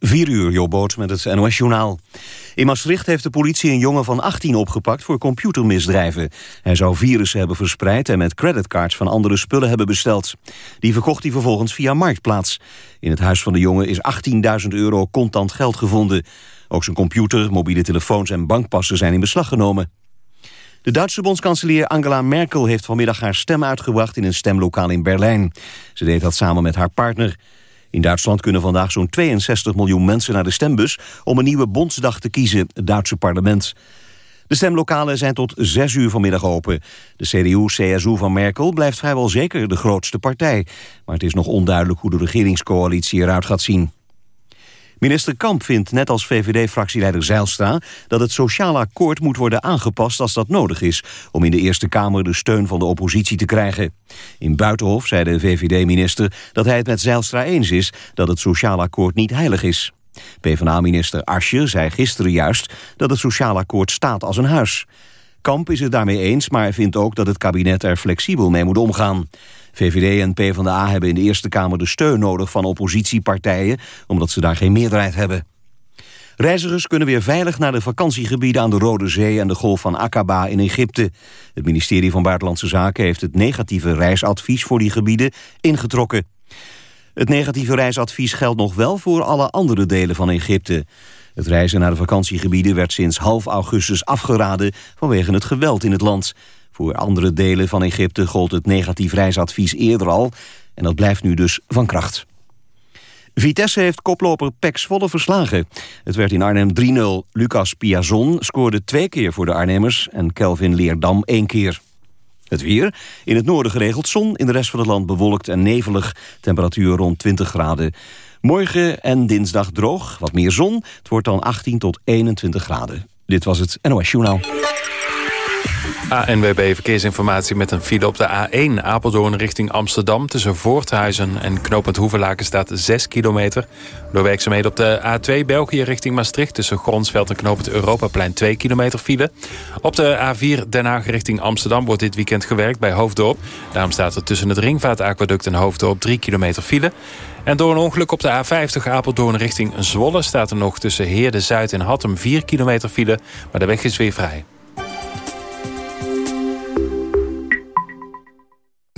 4 uur, Jobboot met het NOS Journaal. In Maastricht heeft de politie een jongen van 18 opgepakt voor computermisdrijven. Hij zou virussen hebben verspreid en met creditcards van andere spullen hebben besteld. Die verkocht hij vervolgens via Marktplaats. In het huis van de jongen is 18.000 euro contant geld gevonden. Ook zijn computer, mobiele telefoons en bankpassen zijn in beslag genomen. De Duitse bondskanselier Angela Merkel heeft vanmiddag haar stem uitgebracht in een stemlokaal in Berlijn. Ze deed dat samen met haar partner. In Duitsland kunnen vandaag zo'n 62 miljoen mensen naar de stembus... om een nieuwe bondsdag te kiezen, het Duitse parlement. De stemlokalen zijn tot 6 uur vanmiddag open. De CDU-CSU van Merkel blijft vrijwel zeker de grootste partij. Maar het is nog onduidelijk hoe de regeringscoalitie eruit gaat zien. Minister Kamp vindt, net als VVD-fractieleider Zeilstra... dat het sociaal akkoord moet worden aangepast als dat nodig is... om in de Eerste Kamer de steun van de oppositie te krijgen. In Buitenhof zei de VVD-minister dat hij het met Zeilstra eens is... dat het sociaal akkoord niet heilig is. PvdA-minister Asje zei gisteren juist dat het sociaal akkoord staat als een huis. Kamp is het daarmee eens, maar vindt ook dat het kabinet er flexibel mee moet omgaan. VVD en PvdA hebben in de Eerste Kamer de steun nodig van oppositiepartijen, omdat ze daar geen meerderheid hebben. Reizigers kunnen weer veilig naar de vakantiegebieden aan de Rode Zee en de Golf van Aqaba in Egypte. Het ministerie van Buitenlandse Zaken heeft het negatieve reisadvies voor die gebieden ingetrokken. Het negatieve reisadvies geldt nog wel voor alle andere delen van Egypte. Het reizen naar de vakantiegebieden werd sinds half augustus afgeraden vanwege het geweld in het land. Voor andere delen van Egypte gold het negatief reisadvies eerder al... en dat blijft nu dus van kracht. Vitesse heeft koploper Pek Zwolle verslagen. Het werd in Arnhem 3-0. Lucas Piazon scoorde twee keer voor de Arnhemmers... en Kelvin Leerdam één keer. Het weer. In het noorden geregeld zon, in de rest van het land bewolkt en nevelig. Temperatuur rond 20 graden. Morgen en dinsdag droog, wat meer zon. Het wordt dan 18 tot 21 graden. Dit was het NOS Journaal. ANWB Verkeersinformatie met een file op de A1 Apeldoorn richting Amsterdam... tussen Voorthuizen en Knopend Hoevelaken staat 6 kilometer. Door werkzaamheden op de A2 België richting Maastricht... tussen Gronsveld en Knopend Europaplein 2 kilometer file. Op de A4 Den Haag richting Amsterdam wordt dit weekend gewerkt bij Hoofddorp. Daarom staat er tussen het Ringvaartaquaduct en Hoofddorp 3 kilometer file... En door een ongeluk op de A50 Apeldoorn richting Zwolle... staat er nog tussen Heerde Zuid en Hattem 4 kilometer file... maar de weg is weer vrij.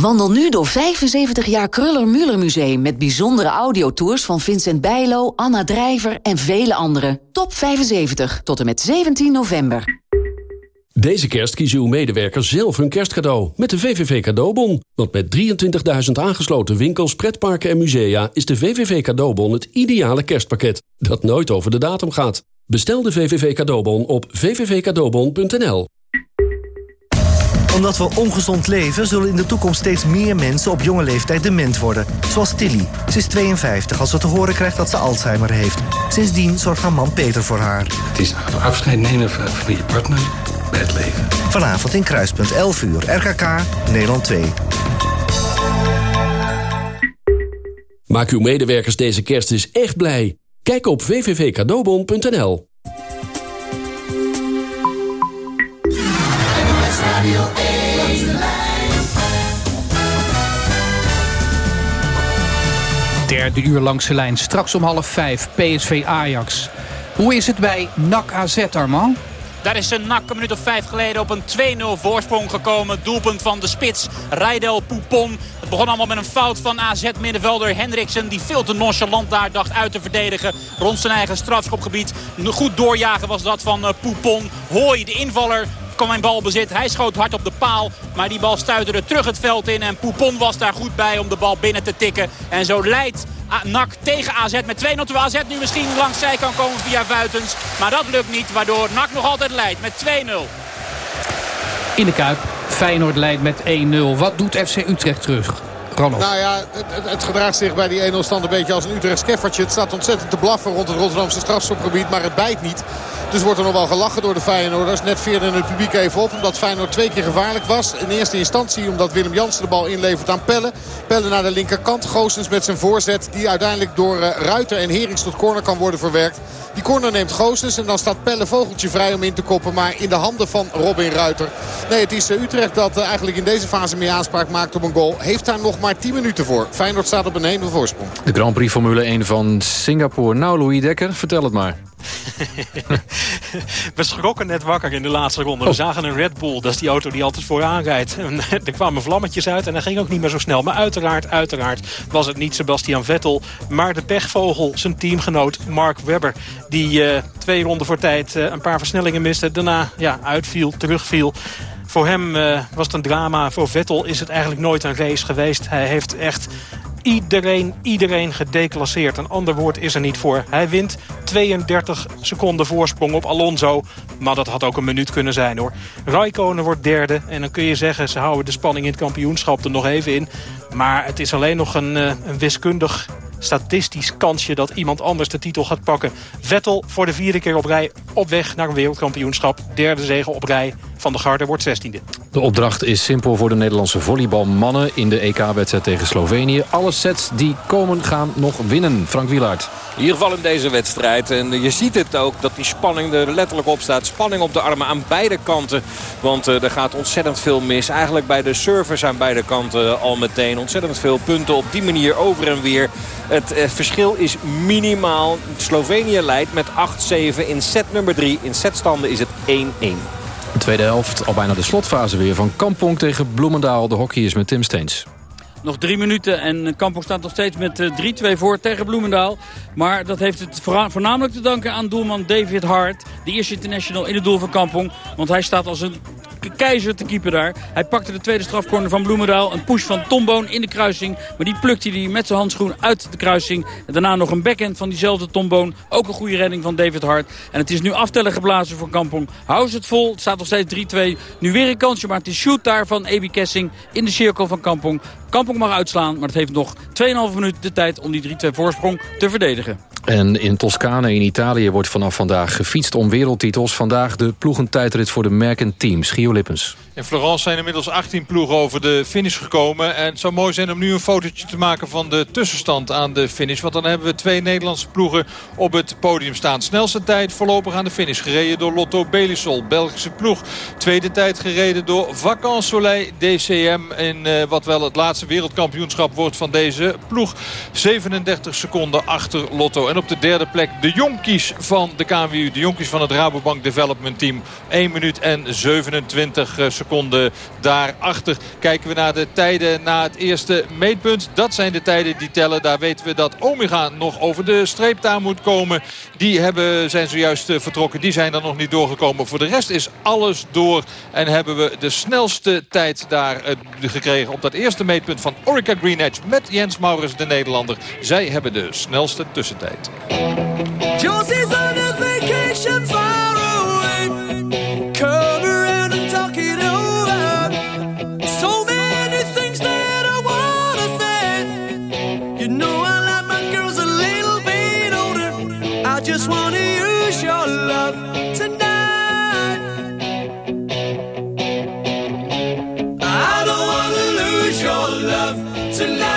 Wandel nu door 75 jaar Kruller-Müller Museum... met bijzondere audiotours van Vincent Bijlo, Anna Drijver en vele anderen. Top 75 tot en met 17 november. Deze kerst kiezen uw medewerkers zelf hun kerstcadeau met de VVV Cadeaubon. Want met 23.000 aangesloten winkels, pretparken en musea... is de VVV Cadeaubon het ideale kerstpakket dat nooit over de datum gaat. Bestel de VVV Cadeaubon op vvvcadeaubon.nl omdat we ongezond leven, zullen in de toekomst steeds meer mensen op jonge leeftijd dement worden. Zoals Tilly. Ze is 52 als ze te horen krijgt dat ze Alzheimer heeft. Sindsdien zorgt haar man Peter voor haar. Het is afscheid nemen van je partner bij het leven. Vanavond in Kruispunt, 11 uur, RKK, Nederland 2. Maak uw medewerkers deze kerst eens echt blij. Kijk op www.cadeaubon.nl Derde uur langs de lijn. Straks om half vijf. PSV Ajax. Hoe is het bij NAC AZ, Armand? Daar is een nak een minuut of vijf geleden op een 2-0 voorsprong gekomen. Doelpunt van de spits Rijdel Poupon. Het begon allemaal met een fout van AZ-middenvelder Hendriksen. Die veel te nonchalant daar dacht uit te verdedigen. Rond zijn eigen strafschopgebied. Goed doorjagen was dat van eh, Poupon. Hooi, de invaller, kwam in balbezit. Hij schoot hard op de paal. Maar die bal stuiterde terug het veld in. En Poupon was daar goed bij om de bal binnen te tikken. En zo leidt NAC tegen AZ met 2-0. Terwijl AZ nu misschien langs zij kan komen via Vuitens. Maar dat lukt niet. Waardoor NAC nog altijd leidt met 2-0. In de Kuip. Feyenoord leidt met 1-0. Wat doet FC Utrecht terug? Ronald. Nou ja, het, het gedraagt zich bij die 1-0 stand een beetje als een Utrecht skeffertje. Het staat ontzettend te blaffen rond het Rotterdamse strafschopgebied, maar het bijt niet. Dus wordt er nog wel gelachen door de Feyenoorders. Net veerde het publiek even op omdat Feyenoord twee keer gevaarlijk was. In eerste instantie omdat Willem Jansen de bal inlevert aan Pelle. Pelle naar de linkerkant. Goossens met zijn voorzet die uiteindelijk door uh, Ruiter en Herings tot corner kan worden verwerkt. Die corner neemt Goossens en dan staat Pelle Vogeltje vrij om in te koppen. Maar in de handen van Robin Ruiter. Nee, het is uh, Utrecht dat uh, eigenlijk in deze fase meer aanspraak maakt op een goal. Heeft daar nog maar 10 minuten voor. Feyenoord staat op een 1 voorsprong. De Grand Prix Formule 1 van Singapore. Nou, Louis Dekker, vertel het maar. We schrokken net wakker in de laatste ronde. We zagen een Red Bull, dat is die auto die altijd vooraan rijdt. En er kwamen vlammetjes uit en dat ging ook niet meer zo snel. Maar uiteraard, uiteraard was het niet Sebastian Vettel... maar de pechvogel, zijn teamgenoot Mark Webber... die uh, twee ronden voor tijd uh, een paar versnellingen miste. Daarna ja, uitviel, terugviel. Voor hem uh, was het een drama. Voor Vettel is het eigenlijk nooit een race geweest. Hij heeft echt iedereen, iedereen gedeclasseerd. Een ander woord is er niet voor. Hij wint 32 seconden voorsprong op Alonso. Maar dat had ook een minuut kunnen zijn hoor. Raikkonen wordt derde. En dan kun je zeggen, ze houden de spanning in het kampioenschap er nog even in. Maar het is alleen nog een, een wiskundig statistisch kansje dat iemand anders de titel gaat pakken. Vettel voor de vierde keer op rij op weg naar een wereldkampioenschap. Derde zege op rij van de Garde wordt 16e. De opdracht is simpel voor de Nederlandse volleybalmannen... in de EK-wedstrijd tegen Slovenië. Alle sets die komen gaan nog winnen. Frank Wielaert. In ieder geval in deze wedstrijd. En je ziet het ook dat die spanning er letterlijk op staat. Spanning op de armen aan beide kanten. Want uh, er gaat ontzettend veel mis. Eigenlijk bij de servers aan beide kanten al meteen. Ontzettend veel punten op die manier over en weer. Het uh, verschil is minimaal. Slovenië leidt met 8-7 in set nummer 3. In setstanden is het 1-1. De tweede helft, al bijna de slotfase weer van Kampong tegen Bloemendaal. De hockey is met Tim Steens. Nog drie minuten en Kampong staat nog steeds met 3-2 voor tegen Bloemendaal. Maar dat heeft het voornamelijk te danken aan doelman David Hart. De eerste international in het doel van Kampong. Want hij staat als een keizer te keeper daar. Hij pakte de tweede strafcorner van Bloemendaal. Een push van Tomboon in de kruising. Maar die plukte hij met zijn handschoen uit de kruising. En daarna nog een backhand van diezelfde Tomboon. Ook een goede redding van David Hart. En het is nu aftellen geblazen voor Kampong. Hou ze het vol. Het staat nog steeds 3-2. Nu weer een kansje, maar het is shoot daar van Ebi Kessing in de cirkel van Kampong. Kampong mag uitslaan, maar het heeft nog 2,5 minuten de tijd om die 3-2 voorsprong te verdedigen. En in Toscane in Italië wordt vanaf vandaag gefietst om wereldtitels. Vandaag de ploegentijdrit voor de merkenteams. Gio Lippens. In Florence zijn inmiddels 18 ploegen over de finish gekomen. En het zou mooi zijn om nu een fotootje te maken van de tussenstand aan de finish. Want dan hebben we twee Nederlandse ploegen op het podium staan. Snelste tijd voorlopig aan de finish. Gereden door Lotto Belisol, Belgische ploeg. Tweede tijd gereden door Vacances Soleil DCM. In uh, wat wel het laatste wereldkampioenschap wordt van deze ploeg. 37 seconden achter Lotto. Op de derde plek de jonkies van de KNWU. De jonkies van het Rabobank Development Team. 1 minuut en 27 seconden seconden daarachter. Kijken we naar de tijden na het eerste meetpunt. Dat zijn de tijden die tellen. Daar weten we dat Omega nog over de streep daar moet komen. Die hebben, zijn zojuist vertrokken. Die zijn er nog niet doorgekomen. Voor de rest is alles door. En hebben we de snelste tijd daar gekregen op dat eerste meetpunt van Orica Green Edge. Met Jens Maurits, de Nederlander. Zij hebben de snelste tussentijd. Josie's on a vacation far away. Come around and talk it over. So many things that I wanna say. You know I like my girls a little bit older. I just wanna use your love tonight. I don't wanna lose your love tonight.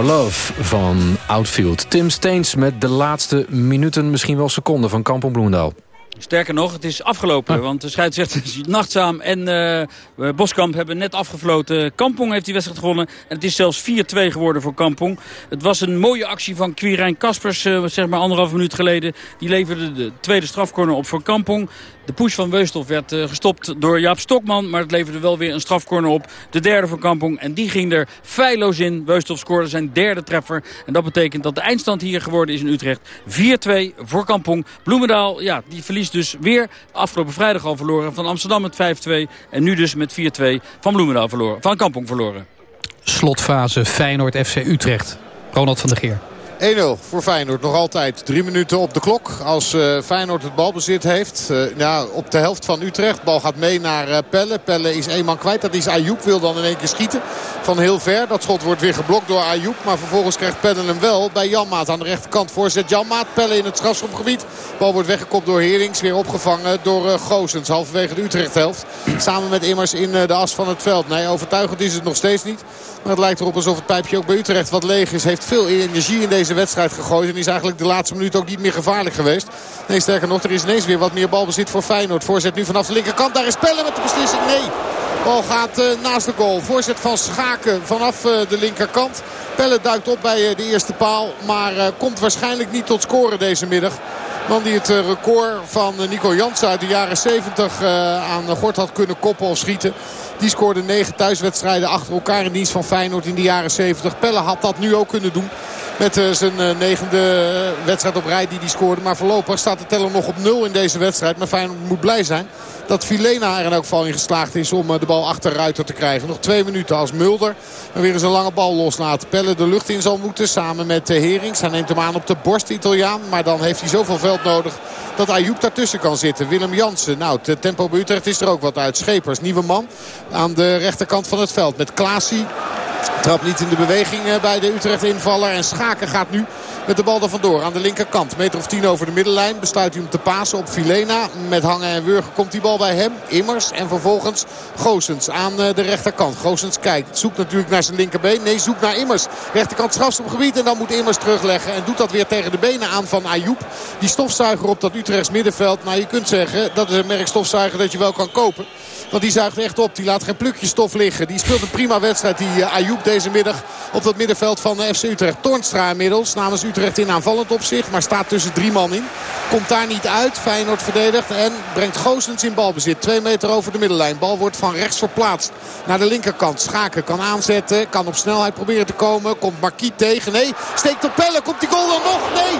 Your Love van Outfield. Tim Steens met de laatste minuten, misschien wel seconden van Kampong Bloemendaal. Sterker nog, het is afgelopen. Want de scheidsrechters Nachtzaam en eh, Boskamp hebben net afgefloten. Kampong heeft die wedstrijd gewonnen. En het is zelfs 4-2 geworden voor Kampong. Het was een mooie actie van Quirijn Kaspers, eh, zeg maar anderhalf minuut geleden. Die leverde de tweede strafcorner op voor Kampong. De push van Weusthof werd eh, gestopt door Jaap Stokman. Maar het leverde wel weer een strafcorner op. De derde voor Kampong. En die ging er feilloos in. Weusthof scoorde zijn derde treffer. En dat betekent dat de eindstand hier geworden is in Utrecht. 4-2 voor Kampong. Bloemendaal, ja, die verliest dus weer afgelopen vrijdag al verloren. Van Amsterdam met 5-2. En nu dus met 4-2 van Bloemendaal verloren. Van Kampong verloren. Slotfase Feyenoord FC Utrecht. Ronald van der Geer. 1-0 voor Feyenoord. Nog altijd drie minuten op de klok. Als eh, Feyenoord het balbezit heeft. Eh, ja, op de helft van Utrecht. Bal gaat mee naar eh, Pelle. Pelle is één man kwijt. Dat is Ayoub. Wil dan in één keer schieten. Van heel ver. Dat schot wordt weer geblokt door Ayoub. Maar vervolgens krijgt Pelle hem wel bij Janmaat. Aan de rechterkant voorzet Janmaat. Pelle in het strafschopgebied. Bal wordt weggekopt door Herings. Weer opgevangen door uh, Goosens. Halverwege de Utrecht helft. Samen met Immers in de as van het veld. Nee, overtuigend is het nog steeds niet. Maar het lijkt erop alsof het pijpje ook bij Utrecht wat leeg is. Heeft veel energie in deze wedstrijd gegooid. En is eigenlijk de laatste minuut ook niet meer gevaarlijk geweest. Nee, sterker nog, er is ineens weer wat meer balbezit voor Feyenoord. Voorzet nu vanaf de linkerkant. Daar is Pelle met de beslissing. Nee. Bal gaat uh, naast de goal. Voorzet van Schaken vanaf uh, de linkerkant. Pelle duikt op bij uh, de eerste paal. Maar komt waarschijnlijk niet tot scoren deze middag. Man die het record van Nico Jansen uit de jaren 70 aan Gort had kunnen koppen of schieten. Die scoorde negen thuiswedstrijden achter elkaar in dienst van Feyenoord in de jaren 70. Pelle had dat nu ook kunnen doen. Met uh, zijn uh, negende uh, wedstrijd op rij die hij scoorde. Maar voorlopig staat de teller nog op nul in deze wedstrijd. Maar Feyenoord moet blij zijn dat Filena er in elk geval in geslaagd is om de bal achter Ruiter te krijgen. Nog twee minuten als Mulder en weer eens een lange bal loslaat. Pelle de lucht in zal moeten samen met Herings. Hij neemt hem aan op de borst, Italiaan. Maar dan heeft hij zoveel veld nodig dat Ayoub daartussen kan zitten. Willem Jansen. Nou, het tempo bij Utrecht is er ook wat uit. Schepers, nieuwe man aan de rechterkant van het veld. Met Klaasie. Trap niet in de beweging bij de Utrecht invaller. En Schaken gaat nu met de bal er vandoor aan de linkerkant. Meter of tien over de middenlijn. Besluit hij om te pasen op Filena. Met hangen en wurgen komt die bal bij hem. Immers. En vervolgens Goosens aan de rechterkant. Goosens kijkt. Zoekt natuurlijk naar zijn linkerbeen. Nee, zoekt naar Immers. Rechterkant strafstopgebied. En dan moet Immers terugleggen. En doet dat weer tegen de benen aan van Ayoub. Die stofzuiger op dat Utrechts middenveld. Nou, je kunt zeggen dat is een merk stofzuiger dat je wel kan kopen. Want die zuigt echt op. Die laat geen plukje stof liggen. Die speelt een prima wedstrijd. Die uh, Ayoub deze middag op dat middenveld van uh, FC Utrecht. Toornstra inmiddels namens Utrecht in aanvallend opzicht. Maar staat tussen drie man in. Komt daar niet uit. Feyenoord verdedigt. En brengt Goosens in balbezit. Twee meter over de middenlijn. Bal wordt van rechts verplaatst naar de linkerkant. Schaken kan aanzetten. Kan op snelheid proberen te komen. Komt Marquis tegen. Nee. Steekt op Pelle. Komt die goal dan nog? Nee.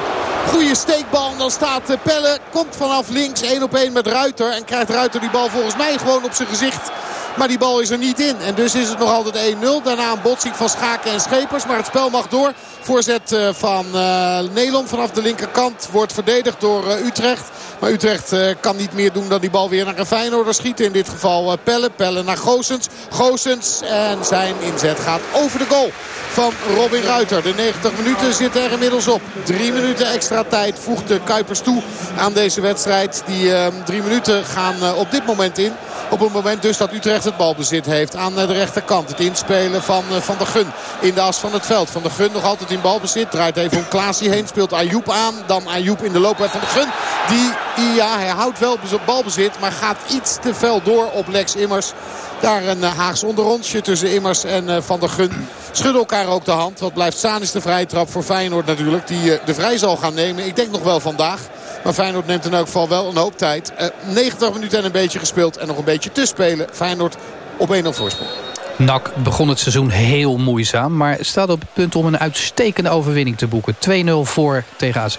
Goeie steekbal. Dan staat uh, Pelle. Komt vanaf links. 1 op 1 met Ruiter. En krijgt Ruiter die bal volgens mij gewoon op gezicht Maar die bal is er niet in. En dus is het nog altijd 1-0. Daarna een botsing van Schaken en Schepers. Maar het spel mag door. Voorzet eh, van uh, Nelon vanaf de linkerkant wordt verdedigd door uh, Utrecht. Maar Utrecht uh, kan niet meer doen dan die bal weer naar een Feyenoorder schieten. In dit geval uh, Pelle. Pelle naar Goosens. Goosens en zijn inzet gaat over de goal van Robin Ruiter. De 90 minuten zitten er inmiddels op. Drie minuten extra tijd voegt de Kuipers toe aan deze wedstrijd. Die uh, drie minuten gaan uh, op dit moment in. Op het moment dus dat Utrecht het balbezit heeft aan de rechterkant. Het inspelen van Van der Gun in de as van het veld. Van der Gun nog altijd in balbezit. Draait even om Klaasie heen. Speelt Ayoub aan. Dan Ayoub in de loop van de Gun. Die, ja, hij houdt wel balbezit. Maar gaat iets te fel door op Lex Immers. Daar een Haags onderrondje tussen Immers en Van der Gun. Schudden elkaar ook de hand. Wat blijft staan is de vrije trap voor Feyenoord natuurlijk. Die de vrij zal gaan nemen. Ik denk nog wel vandaag. Maar Feyenoord neemt in elk geval wel een hoop tijd. Uh, 90 minuten en een beetje gespeeld. En nog een beetje te spelen. Feyenoord op 1-0 voorsprong. NAC begon het seizoen heel moeizaam. Maar staat op het punt om een uitstekende overwinning te boeken. 2-0 voor tegen AZ.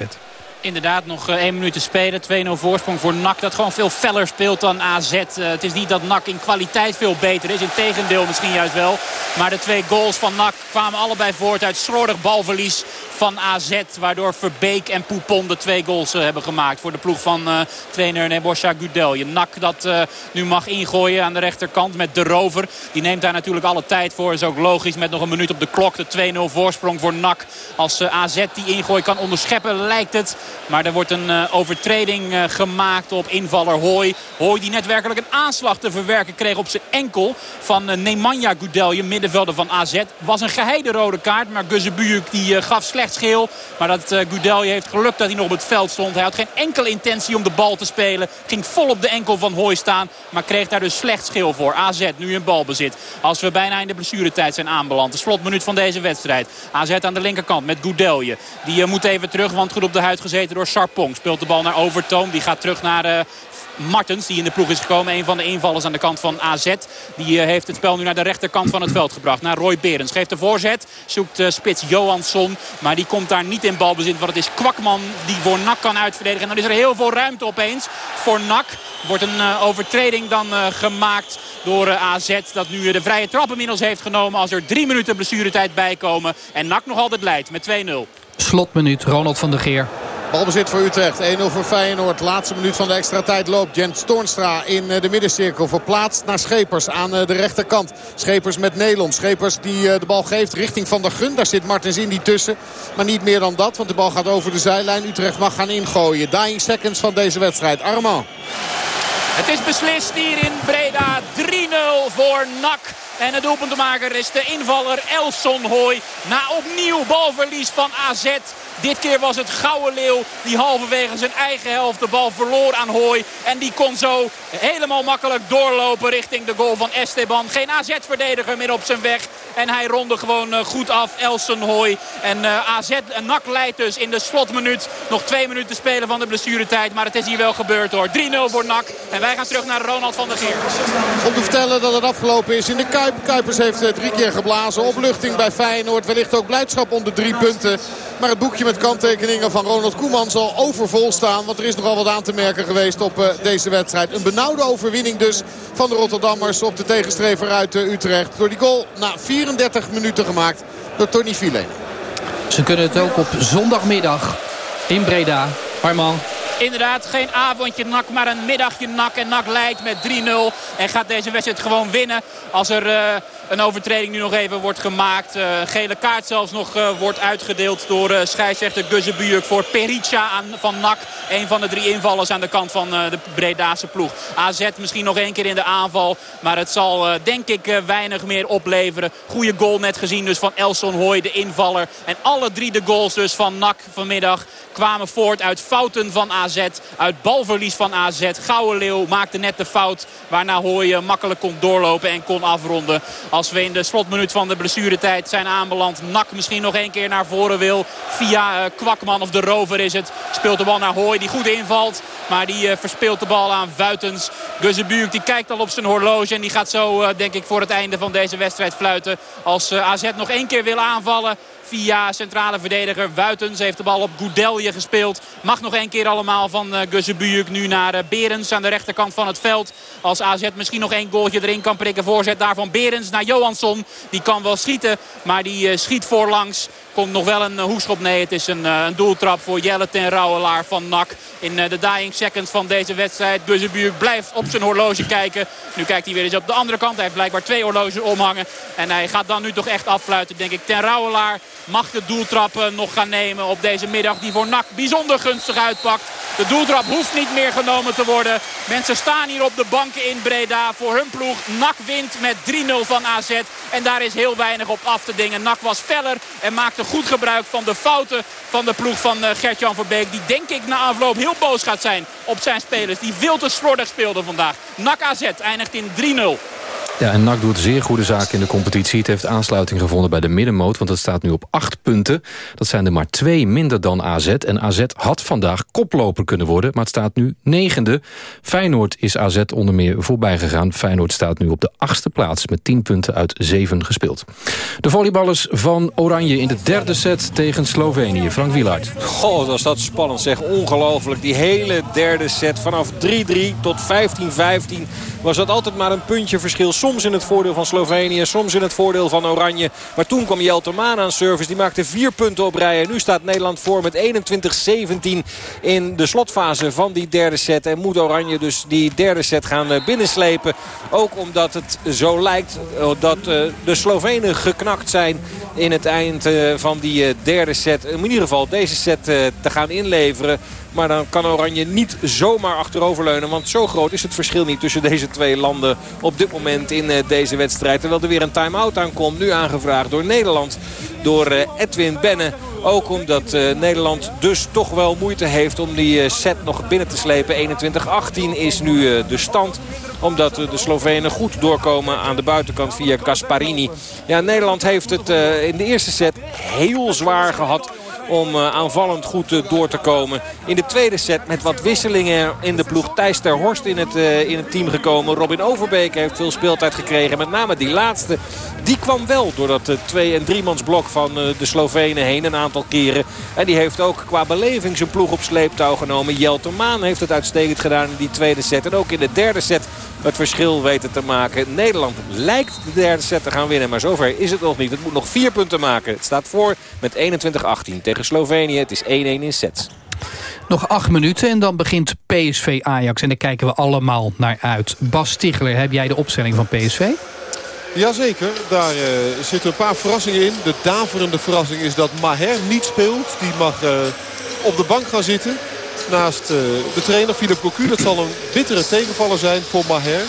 Inderdaad, nog één minuut te spelen. 2-0 voorsprong voor NAC. Dat gewoon veel feller speelt dan AZ. Uh, het is niet dat NAC in kwaliteit veel beter is. Integendeel misschien juist wel. Maar de twee goals van NAC kwamen allebei voort uit slordig balverlies van AZ. Waardoor Verbeek en Poupon de twee goals uh, hebben gemaakt. Voor de ploeg van uh, trainer Nebosja Gudelje. NAC dat nu mag ingooien aan de rechterkant met de rover. Die neemt daar natuurlijk alle tijd voor. Is ook logisch met nog een minuut op de klok. De 2-0 voorsprong voor NAC. Als AZ die ingooi kan onderscheppen lijkt het. Maar er wordt een uh, overtreding uh, gemaakt op invaller Hooi. Hooi die net werkelijk een aanslag te verwerken kreeg op zijn enkel van uh, Nemanja Gudelje, middenvelder van AZ. Was een geheide rode kaart, maar Guzebuyuk die gaf slechts geel. Maar dat Gudelje heeft geluk dat hij nog op het veld stond. Hij had geen enkele intentie om de bal te spelen. Ging vol op de enkel van Hooi staan, maar kreeg daar dus slechts geel voor. AZ nu in balbezit. Als we bijna in de blessuretijd zijn aanbeland. De slotminuut van deze wedstrijd. AZ aan de linkerkant met Gudelje. Die moet even terug, want goed op de huid door Sarpong. Speelt de bal naar Overtoom. Die gaat terug naar uh, Martens, die in de ploeg is gekomen. Een van de invallers aan de kant van AZ. Die uh, heeft het spel nu naar de rechterkant van het veld gebracht. Naar Roy Berends. Geeft de voorzet. Zoekt uh, spits Johansson. Maar die komt daar niet in balbezit. Want het is Kwakman die voor NAC kan uitverdedigen. En dan is er heel veel ruimte opeens voor NAC. Wordt een overtreding dan gemaakt door AZ. Dat nu de vrije trap inmiddels heeft genomen. Als er drie minuten blessuretijd bijkomen. En NAC nog altijd leidt met 2-0. Slotminuut. Ronald van der Geer. Balbezit voor Utrecht. 1-0 voor Feyenoord. Laatste minuut van de extra tijd loopt. Jens Toornstra in de middencirkel. Verplaatst naar Schepers aan de rechterkant. Schepers met Nelon. Schepers die de bal geeft richting Van der Gun. Daar zit Martens in die tussen. Maar niet meer dan dat. Want de bal gaat over de zijlijn. Utrecht mag gaan ingooien. Dying seconds van deze wedstrijd. Armand. Het is beslist hier in Breda. 3-0 voor NAC. En het doelpuntenmaker is de invaller Elson Hooi. Na opnieuw balverlies van AZ. Dit keer was het Gouden Leeuw die halverwege zijn eigen helft de bal verloor aan Hooi. En die kon zo helemaal makkelijk doorlopen richting de goal van Esteban. Geen AZ-verdediger meer op zijn weg. En hij ronde gewoon goed af, Elson Hooi. En uh, AZ, NAC leidt dus in de slotminuut. Nog twee minuten spelen van de blessuretijd. Maar het is hier wel gebeurd hoor. 3-0 voor NAC. En wij gaan terug naar Ronald van der Geer. Om te vertellen dat het afgelopen is in de Kuip. Kuipers heeft uh, drie keer geblazen. Opluchting bij Feyenoord. Wellicht ook blijdschap om de drie punten. Maar het boekje met kanttekeningen van Ronald Koeman zal overvol staan. Want er is nogal wat aan te merken geweest op uh, deze wedstrijd. Een benauwde overwinning dus van de Rotterdammers op de tegenstrever uit uh, Utrecht. Door die goal na 34 minuten gemaakt door Tony Filet. Ze kunnen het ook op zondagmiddag in Breda. Armand. Inderdaad, geen avondje nak, maar een middagje nak. En nak leidt met 3-0 en gaat deze wedstrijd gewoon winnen. Als er uh, een overtreding nu nog even wordt gemaakt. Uh, gele kaart zelfs nog uh, wordt uitgedeeld door scheidsrechter Guzzebuurk voor Perica aan, van NAC. Een van de drie invallers aan de kant van de Bredaanse ploeg. AZ misschien nog één keer in de aanval. Maar het zal denk ik weinig meer opleveren. Goede goal net gezien dus van Elson Hoy, de invaller. En alle drie de goals dus van NAC vanmiddag kwamen voort uit fouten van AZ. Uit balverlies van AZ. Gouden Leeuw maakte net de fout. Waarna Hoy makkelijk kon doorlopen en kon afronden. Als we in de slotminuut van de blessuretijd zijn aanbeland. Nak misschien nog één keer naar voren wil. Via uh, Kwakman of de Rover is het. Speelt de bal naar Hooi die goed invalt. Maar die uh, verspeelt de bal aan Vuitens. Guzzebuurk die kijkt al op zijn horloge. En die gaat zo uh, denk ik voor het einde van deze wedstrijd fluiten. Als AZ nog één keer wil aanvallen via centrale verdediger Wuitens. Heeft de bal op Goudelje gespeeld. Mag nog één keer allemaal van uh, Gussebujuk nu naar uh, Berens aan de rechterkant van het veld. Als AZ misschien nog één goaltje erin kan prikken. Voorzet daarvan Berens naar Johansson. Die kan wel schieten, maar die uh, schiet voorlangs. Komt nog wel een uh, hoekschop. Nee, het is een, uh, een doeltrap voor Jelle ten Rouwelaar van NAC. In uh, de dying seconds van deze wedstrijd. Gussebujuk blijft op zijn horloge kijken. Nu kijkt hij weer eens op de andere kant. Hij heeft blijkbaar twee horloges omhangen. En hij gaat dan nu toch echt affluiten, denk ik. Ten Rouwelaar mag de doeltrap nog gaan nemen op deze middag. Die voor NAC bijzonder gunstig uitpakt. De doeltrap hoeft niet meer genomen te worden. Mensen staan hier op de banken in Breda voor hun ploeg. NAC wint met 3-0 van AZ. En daar is heel weinig op af te dingen. NAC was feller en maakte goed gebruik van de fouten van de ploeg van Gert-Jan Verbeek. Die denk ik na afloop heel boos gaat zijn op zijn spelers. Die veel te slordig speelden vandaag. NAC AZ eindigt in 3-0. Ja, en NAC doet zeer goede zaken in de competitie. Het heeft aansluiting gevonden bij de middenmoot, want het staat nu op acht punten. Dat zijn er maar twee minder dan AZ. En AZ had vandaag koploper kunnen worden, maar het staat nu negende. Feyenoord is AZ onder meer voorbij gegaan. Feyenoord staat nu op de achtste plaats met tien punten uit zeven gespeeld. De volleyballers van Oranje in de derde set tegen Slovenië. Frank Wielaert. Goh, was dat spannend zeg. Ongelooflijk. Die hele derde set vanaf 3-3 tot 15-15 was dat altijd maar een puntje verschil. Soms in het voordeel van Slovenië, soms in het voordeel van Oranje. Maar toen kwam Jeltermaan aan service. Die maakte vier punten op rij. En nu staat Nederland voor met 21-17 in de slotfase van die derde set. En moet Oranje dus die derde set gaan binnenslepen. Ook omdat het zo lijkt dat de Slovenen geknakt zijn in het eind van die derde set. In ieder geval deze set te gaan inleveren. Maar dan kan Oranje niet zomaar achteroverleunen. Want zo groot is het verschil niet tussen deze twee landen op dit moment in deze wedstrijd. Terwijl er weer een time-out aankomt. Nu aangevraagd door Nederland. Door Edwin Benne. Ook omdat uh, Nederland dus toch wel moeite heeft om die set nog binnen te slepen. 21-18 is nu de stand. Omdat de Slovenen goed doorkomen aan de buitenkant via Gasparini. Ja, Nederland heeft het in de eerste set heel zwaar gehad om uh, aanvallend goed uh, door te komen. In de tweede set met wat wisselingen in de ploeg. Thijs ter Horst in het, uh, in het team gekomen. Robin Overbeek heeft veel speeltijd gekregen. Met name die laatste. Die kwam wel door dat twee- en driemansblok van de Slovenen heen een aantal keren. En die heeft ook qua beleving zijn ploeg op sleeptouw genomen. Jelter Maan heeft het uitstekend gedaan in die tweede set. En ook in de derde set het verschil weten te maken. Nederland lijkt de derde set te gaan winnen. Maar zover is het nog niet. Het moet nog vier punten maken. Het staat voor met 21-18 tegen Slovenië. Het is 1-1 in sets. Nog acht minuten en dan begint PSV Ajax. En daar kijken we allemaal naar uit. Bas Stigler, heb jij de opstelling van PSV? Jazeker, daar uh, zitten een paar verrassingen in. De daverende verrassing is dat Maher niet speelt. Die mag uh, op de bank gaan zitten. Naast uh, de trainer Philip Cocu. Dat zal een bittere tegenvaller zijn voor Maher.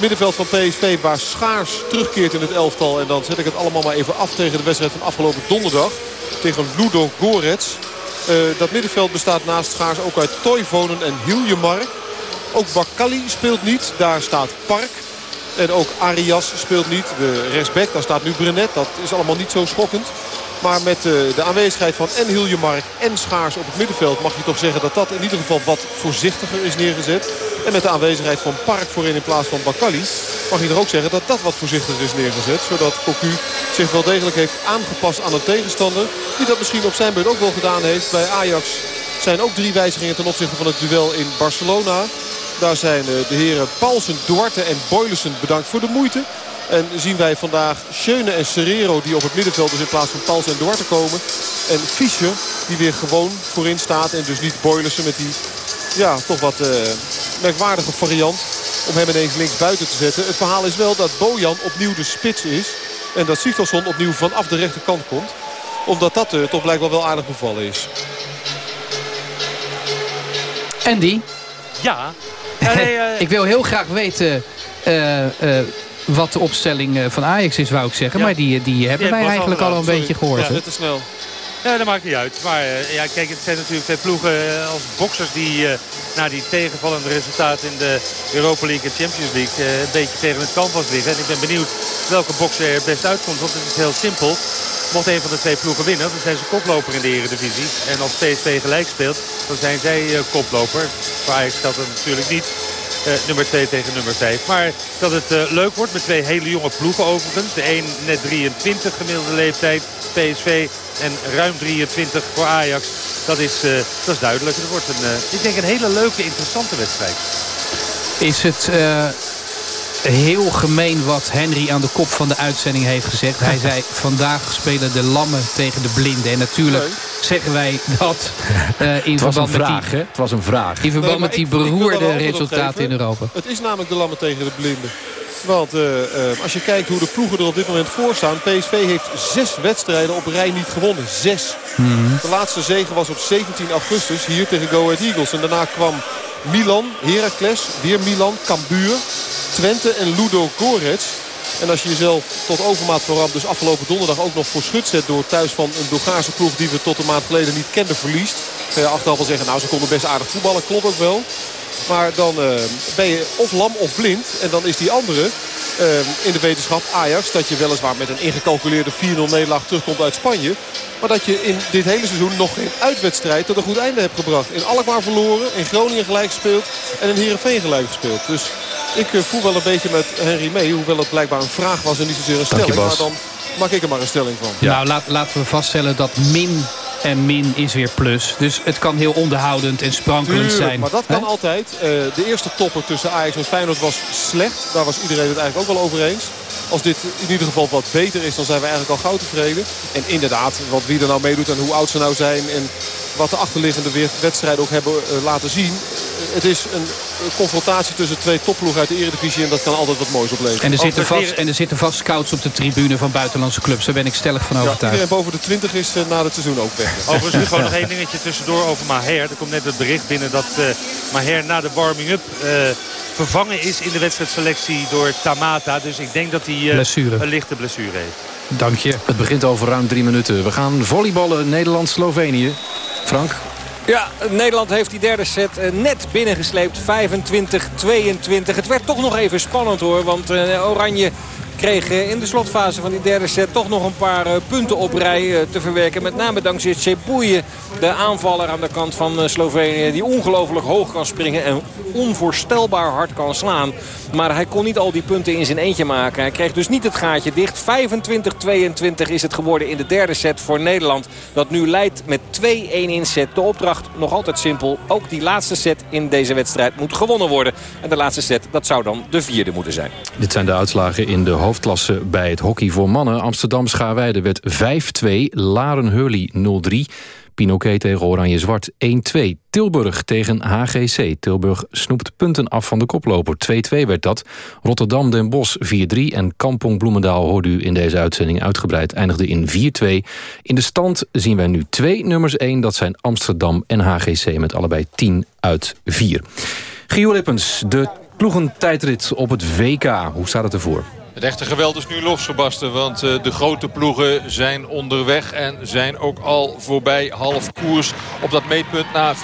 Middenveld van PSV waar Schaars terugkeert in het elftal. En dan zet ik het allemaal maar even af tegen de wedstrijd van afgelopen donderdag. Tegen Ludo Gorets. Dat middenveld bestaat naast Schaars ook uit Toivonen en Hiljemark. Ook Bakali speelt niet. Daar staat Park. En ook Arias speelt niet. De rechtsback, daar staat nu Brenet. Dat is allemaal niet zo schokkend. Maar met uh, de aanwezigheid van en Hiljemark en Schaars op het middenveld... mag je toch zeggen dat dat in ieder geval wat voorzichtiger is neergezet. En met de aanwezigheid van Park voorin in plaats van Bakali... mag je er ook zeggen dat dat wat voorzichtiger is neergezet. Zodat Cocu zich wel degelijk heeft aangepast aan een tegenstander... die dat misschien op zijn beurt ook wel gedaan heeft. Bij Ajax zijn ook drie wijzigingen ten opzichte van het duel in Barcelona. Daar zijn uh, de heren Paulsen, Duarte en Boylussen bedankt voor de moeite. En zien wij vandaag Schöne en Serrero die op het middenveld dus in plaats van Paulsen en Duarte komen. En Fischer die weer gewoon voorin staat en dus niet Boylussen met die ja, toch wat uh, merkwaardige variant. Om hem ineens links buiten te zetten. Het verhaal is wel dat Bojan opnieuw de spits is. En dat Sigtorsson opnieuw vanaf de rechterkant komt. Omdat dat uh, toch blijkbaar wel aardig bevallen is. Andy? Ja. Nee, uh... ik wil heel graag weten wat de opstelling van Ajax is, wou ik zeggen. Ja. Maar die, die hebben wij eigenlijk al een Sorry. beetje gehoord. Ja, te snel. Ja, dat maakt niet uit. Maar uh, ja, kijk, het zijn natuurlijk twee ploegen uh, als boxers die uh, na die tegenvallende resultaten in de Europa League en Champions League een beetje tegen het canvas liggen. En ik ben benieuwd welke boxer er best uitkomt, want het is heel simpel. Mocht een van de twee ploegen winnen, dan zijn ze koploper in de Eredivisie. En als PSV gelijk speelt, dan zijn zij koploper. Voor Ajax geldt dat natuurlijk niet. eh, nummer 2 tegen nummer 5. Maar dat het eh, leuk wordt met twee hele jonge ploegen overigens. De een net 23 gemiddelde leeftijd, PSV. En ruim 23 voor Ajax. Dat is, eh, dat is duidelijk. Het wordt een, eh, ik denk een hele leuke, interessante wedstrijd. Is het eh, heel gemeen wat Henry aan de kop van de uitzending heeft gezegd. Hij zei, vandaag spelen de lammen tegen de blinden. En natuurlijk zeggen wij dat eh, in Het was een verband met vraag, die... Het was een vraag. In verband Nee, met die beroerde resultaten in Europa. Het is namelijk de lammen tegen de blinden. Want eh, eh, als je kijkt hoe de ploegen er op dit moment voor staan. PSV heeft zes wedstrijden op rij niet gewonnen. Zes. De laatste zege was op 17 augustus hier tegen Go Ahead Eagles. En daarna kwam Milan, Heracles, weer Milan, Cambuur, Twente en Ludo Gorets. En als je jezelf tot overmaat verramt, dus afgelopen donderdag ook nog voor schut zet... door thuis van een Bulgaarse ploeg die we tot een maand geleden niet kenden verliest. Kun je achteraf wel zeggen, nou ze konden best aardig voetballen, klopt ook wel. Maar dan eh, ben je of lam of blind. En dan is die andere eh, in de wetenschap Ajax. Dat je weliswaar met een ingecalculeerde 4-0 nederlaag terugkomt uit Spanje. Maar dat je in dit hele seizoen nog geen uitwedstrijd tot een goed einde hebt gebracht. In Alkmaar verloren, in Groningen gelijk gespeeld en in Heerenveen gelijk gespeeld. Dus ik eh, voel wel een beetje met Henry mee. Hoewel het blijkbaar een vraag was en niet zozeer een stelling. Maar dan maak ik er maar een stelling van. Nou, laat, laten we vaststellen dat min en min is weer plus. Dus het kan heel onderhoudend en sprankelend Tuurlijk, zijn. maar dat kan altijd. Eh, de eerste topper tussen Ajax en Feyenoord was slecht. Daar was iedereen het eigenlijk ook wel over eens. Als dit in ieder geval wat beter is, dan zijn we eigenlijk al gauw tevreden. En inderdaad, wat wie er nou meedoet en hoe oud ze nou zijn... en wat de achterliggende wedstrijden ook hebben eh, laten zien. Eh, het is een confrontatie tussen twee topploegen uit de Eredivisie... en dat kan altijd wat moois opleveren. En er, zitten vast, en er zitten vast scouts op de tribune van buitenlandse clubs. Daar ben ik stellig van Ja, overtuigd. iedereen boven de 20 is eh, na het seizoen ook weg. Overigens nu gewoon nog één dingetje tussendoor over Maher. Er komt net het bericht binnen dat eh Maher na de warming-up eh, vervangen is in de wedstrijdselectie door Tamata. Dus ik denk dat hij een lichte blessure heeft. Dank je. Het begint over ruim drie minuten. We gaan volleyballen Nederland-Slovenië. Frank? Ja, Nederland heeft die derde set eh, net binnengesleept. 25-22. Het werd toch nog even spannend hoor. Want eh, Oranje kreeg in de slotfase van die derde set toch nog een paar eh, punten op rij eh, te verwerken. Met name dankzij Cebuye, de aanvaller aan de kant van eh, Slovenië. Die ongelooflijk hoog kan springen en onvoorstelbaar hard kan slaan. Maar hij kon niet al die punten in zijn eentje maken. Hij kreeg dus niet het gaatje dicht. 25-22 is het geworden in de derde set voor Nederland. Dat nu leidt met 2-1 in set. De opdracht nog altijd simpel. Ook die laatste set in deze wedstrijd moet gewonnen worden. En de laatste set, dat zou dan de vierde moeten zijn. Dit zijn de uitslagen in de hoofdklasse bij het hockey voor mannen. Amsterdam-Schaarweide werd 5-2, Laren-Hurley 0-3... Pinoquet tegen Oranje-Zwart 1-2. Tilburg tegen HGC. Tilburg snoept punten af van de koploper. 2-2 werd dat. Rotterdam-Den Bosch 4-3. En Kampong-Bloemendaal hoorde u in deze uitzending uitgebreid. Eindigde in 4-2. In de stand zien wij nu twee nummers 1. Dat zijn Amsterdam en HGC met allebei 10 uit 4. Gio Lippens, de ploegentijdrit op het WK. Hoe staat het ervoor? Het echte geweld is nu los, Sebastian. Want eh, de grote ploegen zijn onderweg en zijn ook al voorbij half koers op dat meetpunt na 24,9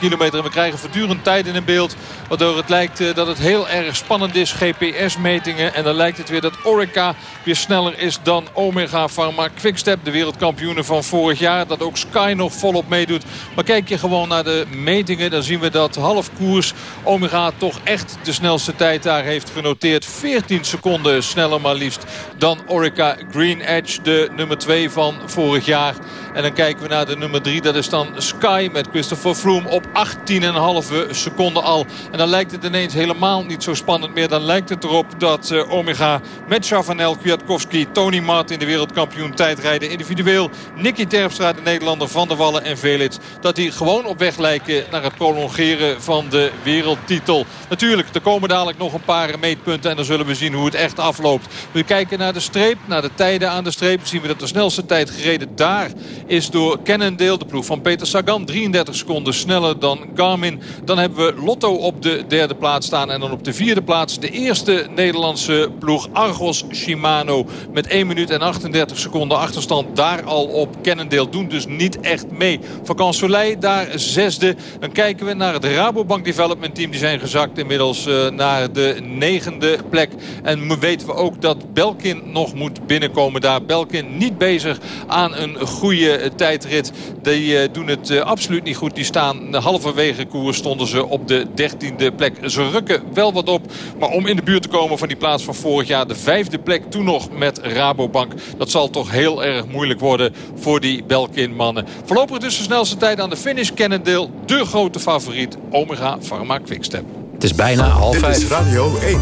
kilometer. En we krijgen voortdurend tijden in beeld. Waardoor het lijkt eh, dat het heel erg spannend is. GPS-metingen. En dan lijkt het weer dat Orica weer sneller is dan Omega Pharma. Quickstep, de wereldkampioenen van vorig jaar. Dat ook Sky nog volop meedoet. Maar kijk je gewoon naar de metingen. Dan zien we dat half koers Omega toch echt de snelste tijd daar heeft genoteerd. 14 seconden sneller maar liefst dan Orica Green Edge. De nummer 2 van vorig jaar. En dan kijken we naar de nummer 3. Dat is dan Sky met Christopher Froome op 18,5 seconden al. En dan lijkt het ineens helemaal niet zo spannend meer. Dan lijkt het erop dat eh, Omega met Chavanel, Kwiatkowski, Tony Martin, de wereldkampioen tijdrijden individueel. Nicky Terpstra, de Nederlander Van der Wallen en Velits. Dat die gewoon op weg lijken naar het prolongeren van de wereldtitel. Natuurlijk, er komen dadelijk nog een paar meetpunten. En dan zullen we zien hoe het echt afloopt. We kijken naar de streep, naar de tijden aan de streep. Zien we dat de snelste tijd gereden daar is door Cannondale. De ploeg van Peter Sagan. 33 seconden sneller dan Garmin. Dan hebben we Lotto op de derde plaats staan. En dan op de vierde plaats de eerste Nederlandse ploeg Argos Shimano. Met 1 minuut en 38 seconden achterstand daar al op. Cannondale doen dus niet echt mee. Vakant Soleil daar zesde. Dan kijken we naar het Rabobank Development Team. Die zijn gezakt inmiddels eh, naar de negende plek. En En weten we ook dat Belkin nog moet binnenkomen daar. Belkin niet bezig aan een goede tijdrit. Die eh, doen het eh, absoluut niet goed. Die staan halverwege koers stonden ze op de dertiende plek. Ze rukken wel wat op. Maar om in de buurt te komen van die plaats van vorig jaar. De vijfde plek toen nog met Rabobank. Dat zal toch heel erg moeilijk worden voor die Belkin mannen. Voorlopig dus de snelste tijd aan de finish. Cannondale, de grote favoriet. Omega Pharma Quickstep. Het is bijna half Dit vijf. is Radio 1.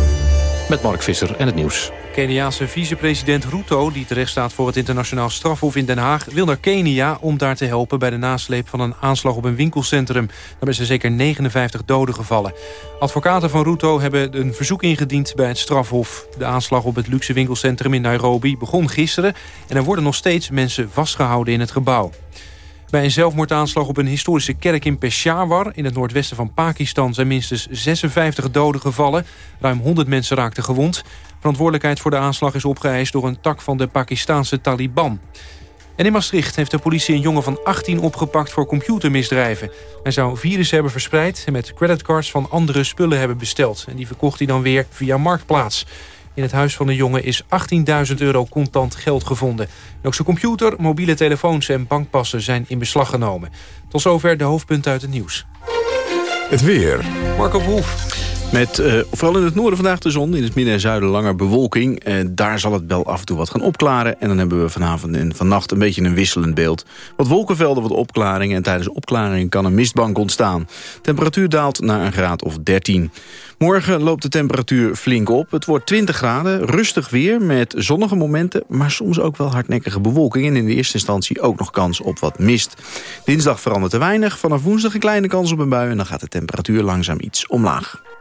Met Mark Visser en het nieuws. Keniaanse vicepresident Ruto, die terecht staat voor het internationaal strafhof in Den Haag... wil naar Kenia om daar te helpen bij de nasleep van een aanslag op een winkelcentrum. Daarbij zijn zeker 59 doden gevallen. Advocaten van Ruto hebben een verzoek ingediend bij het strafhof. De aanslag op het luxe winkelcentrum in Nairobi begon gisteren... en er worden nog steeds mensen vastgehouden in het gebouw. Bij een zelfmoordaanslag op een historische kerk in Peshawar... in het noordwesten van Pakistan zijn minstens 56 doden gevallen. Ruim 100 mensen raakten gewond. Verantwoordelijkheid voor de aanslag is opgeëist... door een tak van de Pakistanse Taliban. En in Maastricht heeft de politie een jongen van 18 opgepakt voor computermisdrijven. Hij zou virussen hebben verspreid en met creditcards van andere spullen hebben besteld. En die verkocht hij dan weer via Marktplaats. In het huis van de jongen is 18.000 euro contant geld gevonden. En ook zijn computer, mobiele telefoons en bankpassen zijn in beslag genomen. Tot zover de hoofdpunten uit het nieuws. Het weer. Marco Wolf. Met eh, vooral in het noorden vandaag de zon, in het midden en zuiden langer bewolking. Eh, daar zal het wel af en toe wat gaan opklaren. En dan hebben we vanavond en vannacht een beetje een wisselend beeld. Wat wolkenvelden, wat opklaringen. En tijdens opklaringen kan een mistbank ontstaan. Temperatuur daalt naar een graad of 13. Morgen loopt de temperatuur flink op. Het wordt 20 graden, rustig weer met zonnige momenten... maar soms ook wel hardnekkige bewolking... en in de eerste instantie ook nog kans op wat mist. Dinsdag verandert te weinig, vanaf woensdag een kleine kans op een bui... en dan gaat de temperatuur langzaam iets omlaag.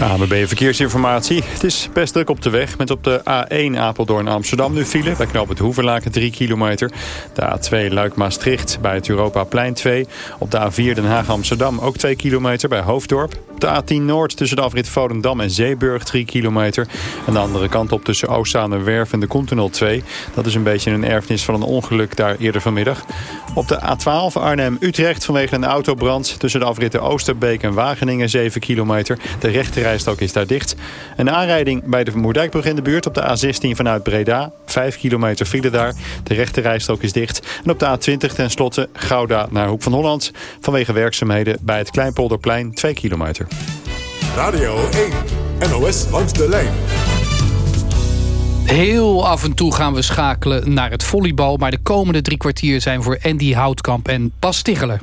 ABB Verkeersinformatie. Het is best druk op de weg met op de A1 Apeldoorn Amsterdam nu file. Bij knoop het Hoevenlaken 3 kilometer. De A2 Luik Maastricht bij het Europaplein 2. Op de A4 Den Haag Amsterdam ook 2 kilometer bij Hoofddorp. Op de A10 Noord tussen de afrit Volendam en Zeeburg 3 kilometer. En de andere kant op tussen Oostzaanerwerf en de Koentunnel 2. Dat is een beetje een erfenis van een ongeluk daar eerder vanmiddag. Op de A12 Arnhem-Utrecht vanwege een autobrand... tussen de afritten Oosterbeek en Wageningen 7 kilometer. De rechterrijstok is daar dicht. Een aanrijding bij de Moerdijkbrug in de buurt op de A16 vanuit Breda. 5 kilometer file daar. De rechterrijstok is dicht. En op de A20 ten slotte Gouda naar Hoek van Holland. Vanwege werkzaamheden bij het Kleinpolderplein 2 kilometer. Radio 1. NOS langs de lijn. Heel af en toe gaan we schakelen naar het volleybal... maar de komende drie kwartier zijn voor Andy Houtkamp en Bas Ticheler.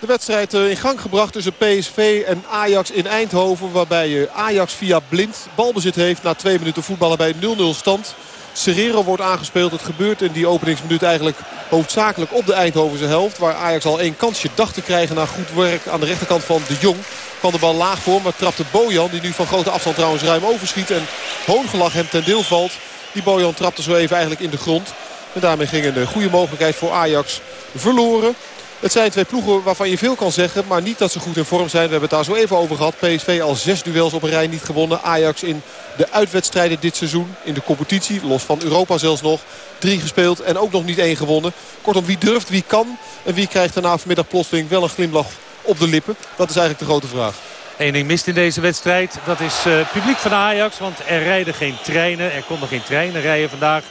De wedstrijd eh, in gang gebracht tussen PSV en Ajax in Eindhoven. Waarbij eh, Ajax via blind balbezit heeft na twee minuten voetballen bij 0-0 stand. Serrero wordt aangespeeld. Het gebeurt in die openingsminuut eigenlijk hoofdzakelijk op de Eindhovense helft. Waar Ajax al één kansje dacht te krijgen na goed werk aan de rechterkant van de Jong. Kwam de bal laag voor, maar trapte Bojan, die nu van grote afstand trouwens ruim overschiet. En Hoongelach hem ten deel valt. Die Bojan trapte zo even eigenlijk in de grond. En daarmee ging een eh, goede mogelijkheid voor Ajax verloren. Het zijn twee ploegen waarvan je veel kan zeggen, maar niet dat ze goed in vorm zijn. We hebben het daar zo even over gehad. PSV al zes duels op een rij niet gewonnen. Ajax in de uitwedstrijden dit seizoen. In de competitie, los van Europa zelfs nog. Drie gespeeld en ook nog niet één gewonnen. Kortom, wie durft, wie kan. En wie krijgt daarna vanmiddag plotseling wel een glimlach op de lippen. Dat is eigenlijk de grote vraag. Eén ding mist in deze wedstrijd. Dat is eh, publiek van Ajax. Want er rijden geen treinen. Er konden geen treinen rijden vandaag.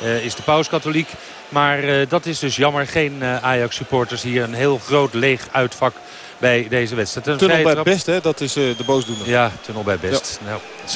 Eh, is de paus katholiek. Maar eh, dat is dus jammer. Geen eh, Ajax supporters hier. Een heel groot leeg uitvak bij deze wedstrijd. Een Tunnel bij trap. best, hè? dat is eh, de boosdoener. Ja, tunnel bij best. Nou, het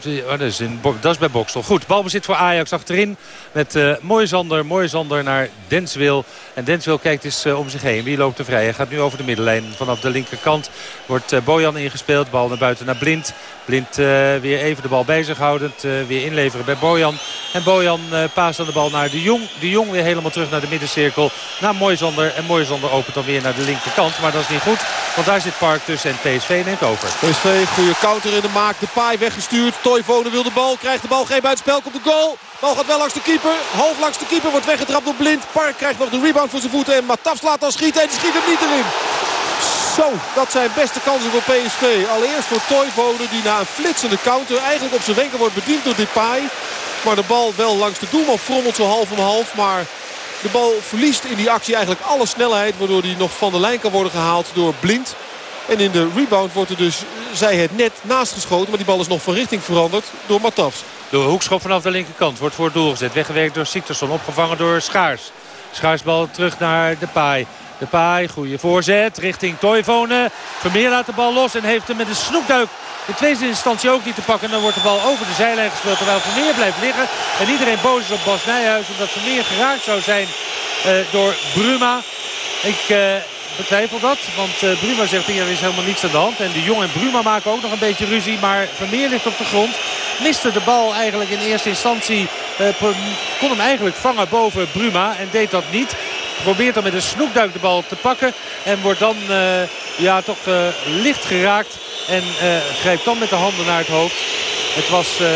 de- oh, dat, is in, dat is bij Bokstel. Goed, balbezit voor Ajax achterin. Met eh Moisander, Moisander naar Denswil. En Denswil kijkt eens om zich heen. Wie loopt er vrij? Hij gaat nu over de middenlijn. Vanaf de linkerkant wordt eh, Bojan ingespeeld. Bal naar buiten naar Blind. Blind weer even de bal bij zich houdend. weer inleveren bij Bojan. En Bojan eh paast dan de bal naar de Jong. De Jong weer helemaal terug naar de middencirkel. Naar Moisander. En Moisander opent dan weer naar de linkerkant. Maar dat is niet goed. Want daar zit Park tussen en PSV neemt over. PSV, goede counter in de maak. De paai weggestuurd. Toivonen wil de bal. Krijgt de bal geen buitenspel. Komt de goal. Bal gaat wel langs de keeper. Half langs de keeper. Wordt weggetrapt door Blind. Park krijgt nog de rebound voor zijn voeten. En Matafs laat dan schieten. En die schiet hem niet erin. Zo, dat zijn beste kansen voor PSV. Allereerst voor Toivonen die na een flitsende counter eigenlijk op zijn wenken wordt bediend door Depay. Maar de bal wel langs de doelman frommelt zo half om half. Maar de bal verliest in die actie eigenlijk alle snelheid. Waardoor die nog van de lijn kan worden gehaald door Blind. En in de rebound wordt er dus, zij het net naast geschoten. Maar die bal is nog van richting veranderd door Matafs. Door hoekschop vanaf de linkerkant. Wordt voor het doel gezet. Weggewerkt door Siktersson. Opgevangen door Schaars. Schaarsbal terug naar de paai. De paai, goede voorzet richting Toivonen. Vermeer laat de bal los en heeft hem met een snoekduik in tweede instantie ook niet te pakken. En dan wordt de bal over de zijlijn gespeeld terwijl Vermeer blijft liggen. En iedereen boos is op Bas Nijhuis omdat Vermeer geraakt zou zijn eh, door Bruma. Ik eh, betwijfel dat, want eh, Bruma zegt hier is helemaal niets aan de hand. En de Jong en Bruma maken ook nog een beetje ruzie. Maar Vermeer ligt op de grond. Miste de bal eigenlijk in eerste instantie. kon hem eigenlijk vangen boven Bruma en deed dat niet. Probeert dan met een snoekduik de bal te pakken. En wordt dan eh, ja, toch eh, licht geraakt. En eh, grijpt dan met de handen naar het hoofd. Het was eh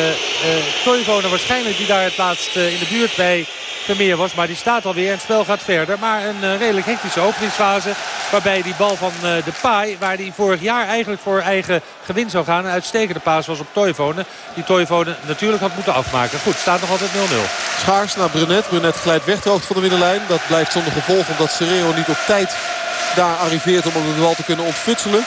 Toivonen waarschijnlijk die daar het laatst in de buurt bij Vermeer was. Maar die staat alweer en het spel gaat verder. Maar een eh, redelijk hectische openingsfase. Waarbij die bal van eh, de Paai, waar die vorig jaar eigenlijk voor eigen gewin zou gaan. Een uitstekende paas was op Toivonen. Die Toivonen natuurlijk had moeten afmaken. Goed, staat nog altijd 0-0. Schaars naar Brunet. Brunet glijdt weg ter hoogte van de middenlijn. Dat blijft zonder gevolg omdat Serrero niet op tijd daar arriveert om de bal te kunnen ontfutselen.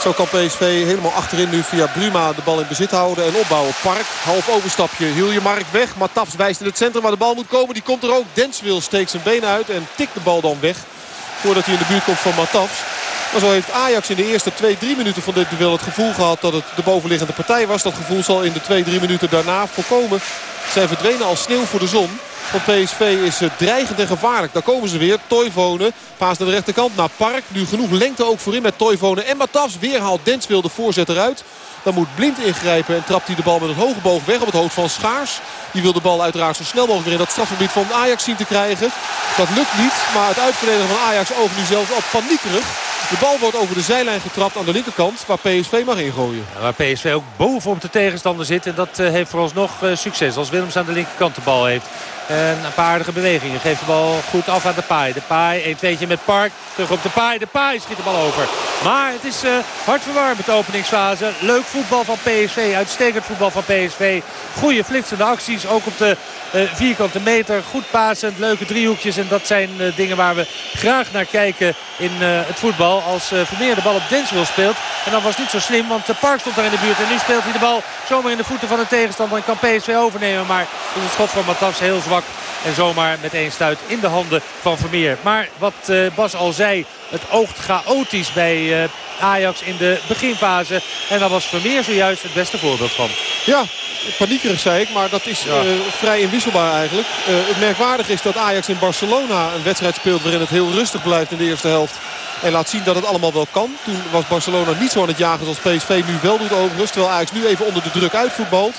Zo kan PSV helemaal achterin nu via Bruma de bal in bezit houden en opbouwen. Park, half overstapje. Hilje Mark weg. Matafs wijst in het centrum waar de bal moet komen. Die komt er ook. Denswil steekt zijn been uit en tikt de bal dan weg. Voordat hij in de buurt komt van Matafs. Maar zo heeft Ajax in de eerste 2-3 minuten van dit duel het gevoel gehad dat het de bovenliggende partij was. Dat gevoel zal in de 2-3 minuten daarna voorkomen zijn verdwenen als sneeuw voor de zon. Want PSV is dreigend en gevaarlijk. Daar komen ze weer. Toivonen paast naar de rechterkant naar Park. Nu genoeg lengte ook voorin met Toivonen en Matafs. Weer haalt Denswil de voorzet eruit. Dan moet Blind ingrijpen en trapt hij de bal met een hoge boog weg op het hoofd van Schaars. Die wil de bal uiteraard zo snel mogelijk weer in dat strafgebied van Ajax zien te krijgen. Dat lukt niet, maar het uitverdedigen van Ajax oogt nu zelfs al paniekerig. De bal wordt over de zijlijn getrapt aan de linkerkant waar PSV mag ingooien. Waar PSV ook bovenop de tegenstander zit. En dat eh, heeft vooralsnog eh, succes. Als Willems aan de linkerkant de bal heeft. En een paar aardige bewegingen. Geeft de bal goed af aan de paai. De paai, een tweetje met Park. Terug op de paai. De paai schiet de bal over. Maar het is eh hard verwarmd de openingsfase. Leuk voetbal van PSV. Uitstekend voetbal van PSV. Goede flitsende acties. Ook op de eh, vierkante meter. Goed pasend. Leuke driehoekjes. En dat zijn eh, dingen waar we graag naar kijken in eh, het voetbal. Als Vermeer de bal op Denswil speelt. En dan was niet zo slim. Want de Park stond daar in de buurt. En nu speelt hij de bal zomaar in de voeten van de tegenstander. En kan PSV overnemen. Maar is het schot van Matas heel zwak. En zomaar met één stuit in de handen van Vermeer. Maar wat Bas al zei. Het oogt chaotisch bij Ajax in de beginfase. En daar was Vermeer zojuist het beste voorbeeld van. Ja, paniekerig zei ik, maar dat is Ja. eh, vrij inwisselbaar eigenlijk. Eh, het merkwaardige is dat Ajax in Barcelona een wedstrijd speelt waarin het heel rustig blijft in de eerste helft. En laat zien dat het allemaal wel kan. Toen was Barcelona niet zo aan het jagen zoals PSV nu wel doet overigens. Terwijl Ajax nu even onder de druk uitvoetbalt.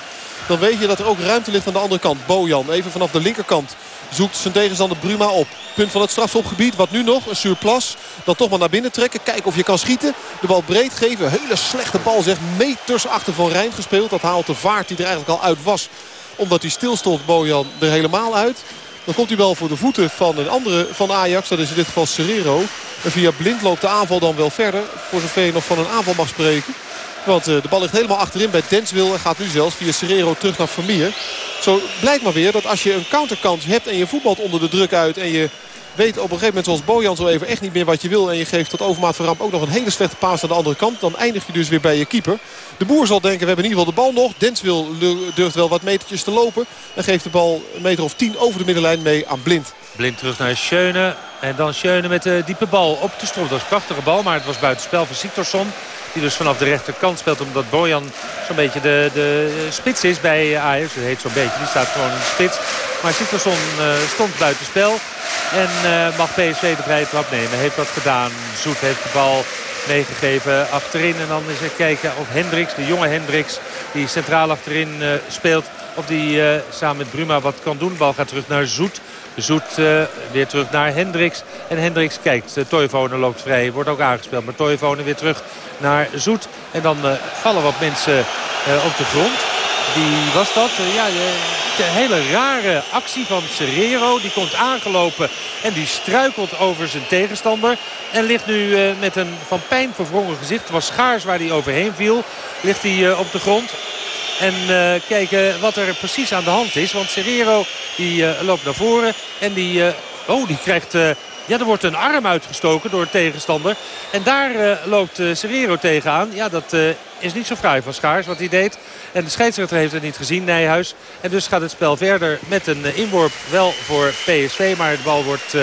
Dan weet je dat er ook ruimte ligt aan de andere kant. Bojan even vanaf de linkerkant zoekt zijn tegenstander Bruma op. Punt van het strafschopgebied. Wat nu nog? Een surplus. Dan toch maar naar binnen trekken. Kijken of je kan schieten. De bal breed geven. Hele slechte bal zeg. Meters achter Van Rijn gespeeld. Dat haalt de vaart die er eigenlijk al uit was. Omdat hij stilstond Bojan er helemaal uit. Dan komt die bal voor de voeten van een andere van Ajax. Dat is in dit geval Serrero. En via blind loopt de aanval dan wel verder. Voor zover je nog van een aanval mag spreken. Want eh, de bal ligt helemaal achterin bij Denswil. En gaat nu zelfs via Serrero terug naar Vermeer. Zo blijkt maar weer dat als je een counterkans hebt en je voetbalt onder de druk uit. En je weet op een gegeven moment zoals Bojan zo even echt niet meer wat je wil. En je geeft tot overmaat van ramp ook nog een hele slechte paas aan de andere kant. Dan eindig je dus weer bij je keeper. De boer zal denken we hebben in ieder geval de bal nog. Denswil durft wel wat metertjes te lopen. En geeft de bal een meter of tien over de middenlijn mee aan Blind. Blind terug naar Schöne. En dan Schöne met de diepe bal op de strop. Dat was een prachtige bal, maar het was buitenspel van Siktorsson. Die dus vanaf de rechterkant speelt. Omdat Bojan zo'n beetje de, de spits is bij Ajax. Dat heet zo'n beetje. Die staat gewoon in de spits. Maar Siktorsson eh, stond buitenspel. En eh, mag PSV de vrije trap nemen. Heeft dat gedaan. Zoet heeft de bal meegegeven achterin. En dan is er kijken of Hendricks, de jonge Hendricks... die centraal achterin eh, speelt... of die samen met Bruma wat kan doen. De bal gaat terug naar Zoet. Zoet eh, weer terug naar Hendricks. En Hendricks kijkt. Uh, loopt vrij. Wordt ook aangespeeld. Maar Toivonen weer terug naar Zoet. En dan eh, vallen wat mensen op de grond. Wie was dat? Ja, een hele rare actie van Serrero. Die komt aangelopen en die struikelt over zijn tegenstander. En ligt nu met een van pijn verwrongen gezicht. Het was schaars waar hij overheen viel. Ligt hij op de grond. En eh, kijken wat er precies aan de hand is. Want Serrero die, eh, loopt naar voren. En die, eh, oh, die krijgt Ja, er wordt een arm uitgestoken door een tegenstander. En daar loopt Serrero tegenaan. Ja, dat is niet zo fraai van Schaars wat hij deed. En de scheidsrechter heeft het niet gezien, Nijhuis. En dus gaat het spel verder met een inworp wel voor PSV. Maar de bal wordt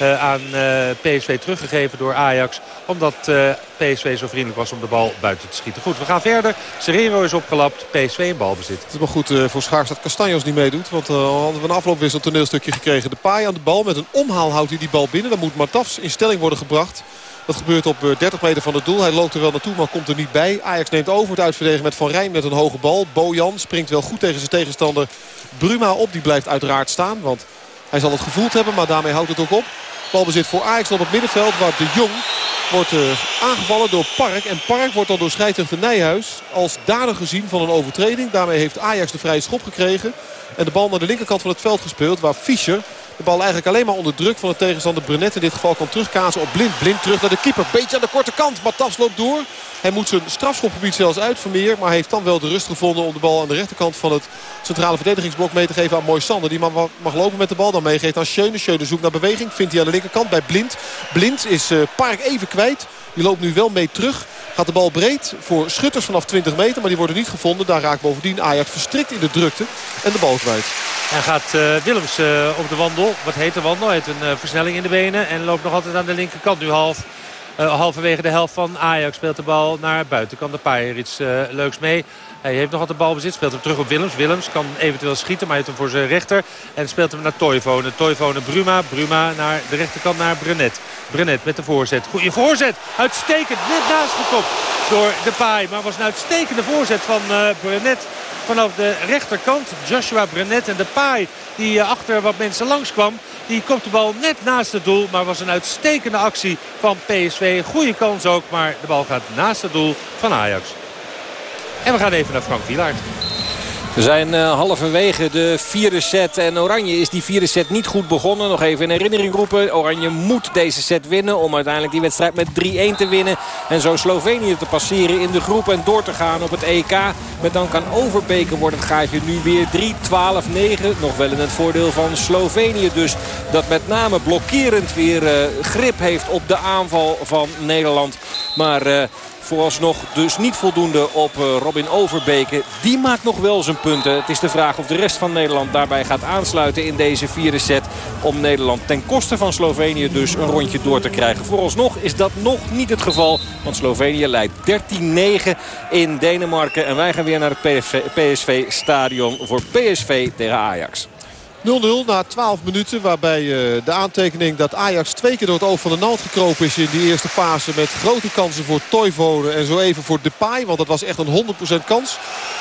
aan uh, PSV teruggegeven door Ajax. Omdat uh, PSV zo vriendelijk was om de bal buiten te schieten. Goed, we gaan verder. Serrero is opgelapt. PSV in balbezit. Het is wel goed voor Schaars dat Castanjos niet meedoet. Want hadden we een afloopwissel toneelstukje gekregen. De paai aan de bal. Met een omhaal houdt hij die bal binnen. Dan moet Matafs in stelling worden gebracht. Dat gebeurt op 30 meter van het doel. Hij loopt er wel naartoe, maar komt er niet bij. Ajax neemt over het uitverdedigen met Van Rijn met een hoge bal. Bojan springt wel goed tegen zijn tegenstander Bruma op. Die blijft uiteraard staan, want hij zal het gevoeld hebben. Maar daarmee houdt het ook op. Balbezit voor Ajax op het middenveld waar De Jong wordt uh, aangevallen door Park. En Park wordt dan door scheidsrechter Nijhuis als dader gezien van een overtreding. Daarmee heeft Ajax de vrije schop gekregen. En de bal naar de linkerkant van het veld gespeeld waar Fischer de bal eigenlijk alleen maar onder druk van de tegenstander Brunet. In dit geval kan terugkazen op Blind. Blind terug naar de keeper. Beetje aan de korte kant. Matas loopt door. Hij moet zijn strafschopgebied zelfs uit Vermeer. Maar heeft dan wel de rust gevonden om de bal aan de rechterkant van het centrale verdedigingsblok mee te geven aan Mooi Sander. Die mag, lopen met de bal. Dan meegeeft aan Schöne. Schöne zoekt naar beweging. Vindt hij aan de linkerkant bij Blind. Blind is uh, Park even kwijt. Die loopt nu wel mee terug. Gaat de bal breed voor schutters vanaf 20 meter. Maar die worden niet gevonden. Daar raakt bovendien Ajax verstrikt in de drukte. En de bal kwijt. En gaat uh, Willems uh, op de wandel. Wat heet de wandel? Hij heeft een uh, versnelling in de benen. En loopt nog altijd aan de linkerkant. Nu half, halverwege de helft van Ajax speelt de bal naar buiten. Kan de Paaier iets leuks mee. Hij heeft nog altijd balbezit. Speelt hem terug op Willems. Willems kan eventueel schieten. Maar heeft hem voor zijn rechter. En speelt hem naar Toivonen. Toivonen Bruma. Bruma naar de rechterkant naar Brenet. Brenet met de voorzet. Goeie voorzet. Uitstekend. Net naast gekopt door de paai. Maar was een uitstekende voorzet van uh, Brenet vanaf de rechterkant. Joshua Brenet en de paai die uh, achter wat mensen langskwam. Die komt de bal net naast het doel. Maar was een uitstekende actie van PSV. Goede kans ook. Maar de bal gaat naast het doel van Ajax. En we gaan even naar Frank Wielaert. We zijn uh, halverwege de vierde set. En Oranje is die vierde set niet goed begonnen. Nog even in herinnering roepen. Oranje moet deze set winnen. Om uiteindelijk die wedstrijd met 3-1 te winnen. En zo Slovenië te passeren in de groep. En door te gaan op het EK. Met dan kan Overbeke wordt het gaatje nu weer 3-12-9. Nog wel in het voordeel van Slovenië. Dus dat met name blokkerend weer uh, grip heeft op de aanval van Nederland. Maar... Uh, Vooralsnog dus niet voldoende op Robin Overbeke. Die maakt nog wel zijn punten. Het is de vraag of de rest van Nederland daarbij gaat aansluiten in deze vierde set. Om Nederland ten koste van Slovenië dus een rondje door te krijgen. Vooralsnog is dat nog niet het geval. Want Slovenië leidt 13-9 in Denemarken. En wij gaan weer naar het PSV-stadion voor PSV tegen Ajax. 0-0 na 12 minuten. Waarbij uh, de aantekening dat Ajax twee keer door het oog van de naald gekropen is in die eerste fase. Met grote kansen voor Toivonen en zo even voor Depay. Want dat was echt een 100% kans.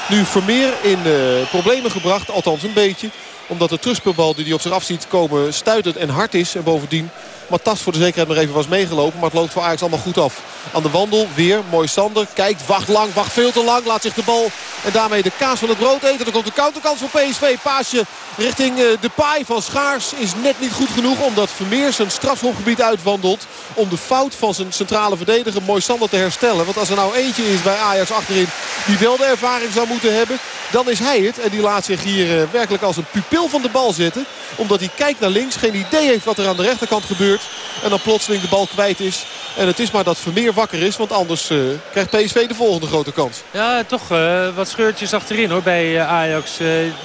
Nu Vermeer in uh, problemen gebracht. Althans een beetje. Omdat de terugspeelbal die hij op zich af ziet komen stuitend en hard is. En bovendien Matas voor de zekerheid nog even was meegelopen. Maar het loopt voor Ajax allemaal goed af. Aan de wandel weer. Mooi Sander. Kijkt, wacht lang, wacht veel te lang. Laat zich de bal en daarmee de kaas van het brood eten. Dan komt de counterkans voor PSV. Paasje richting uh, de paai van Schaars is net niet goed genoeg. Omdat Vermeer zijn strafschopgebied uitwandelt. Om de fout van zijn centrale verdediger Mooi Sander te herstellen. Want als er nou eentje is bij Ajax achterin die wel de ervaring zou moeten hebben. Dan is hij het. En die laat zich hier uh, werkelijk als een pupil van de bal zetten. Omdat hij kijkt naar links. Geen idee heeft wat er aan de rechterkant gebeurt. En dan plotseling de bal kwijt is. En het is maar dat Vermeer wakker is. Want anders uh, krijgt PSV de volgende grote kans. Ja, toch uh, wat scheurtjes achterin hoor bij uh, Ajax.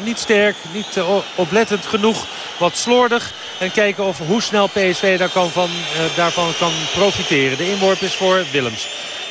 niet sterk, niet oplettend genoeg. Wat slordig. En kijken of hoe snel PSV daar kan van, daarvan kan profiteren. De inworp is voor Willems.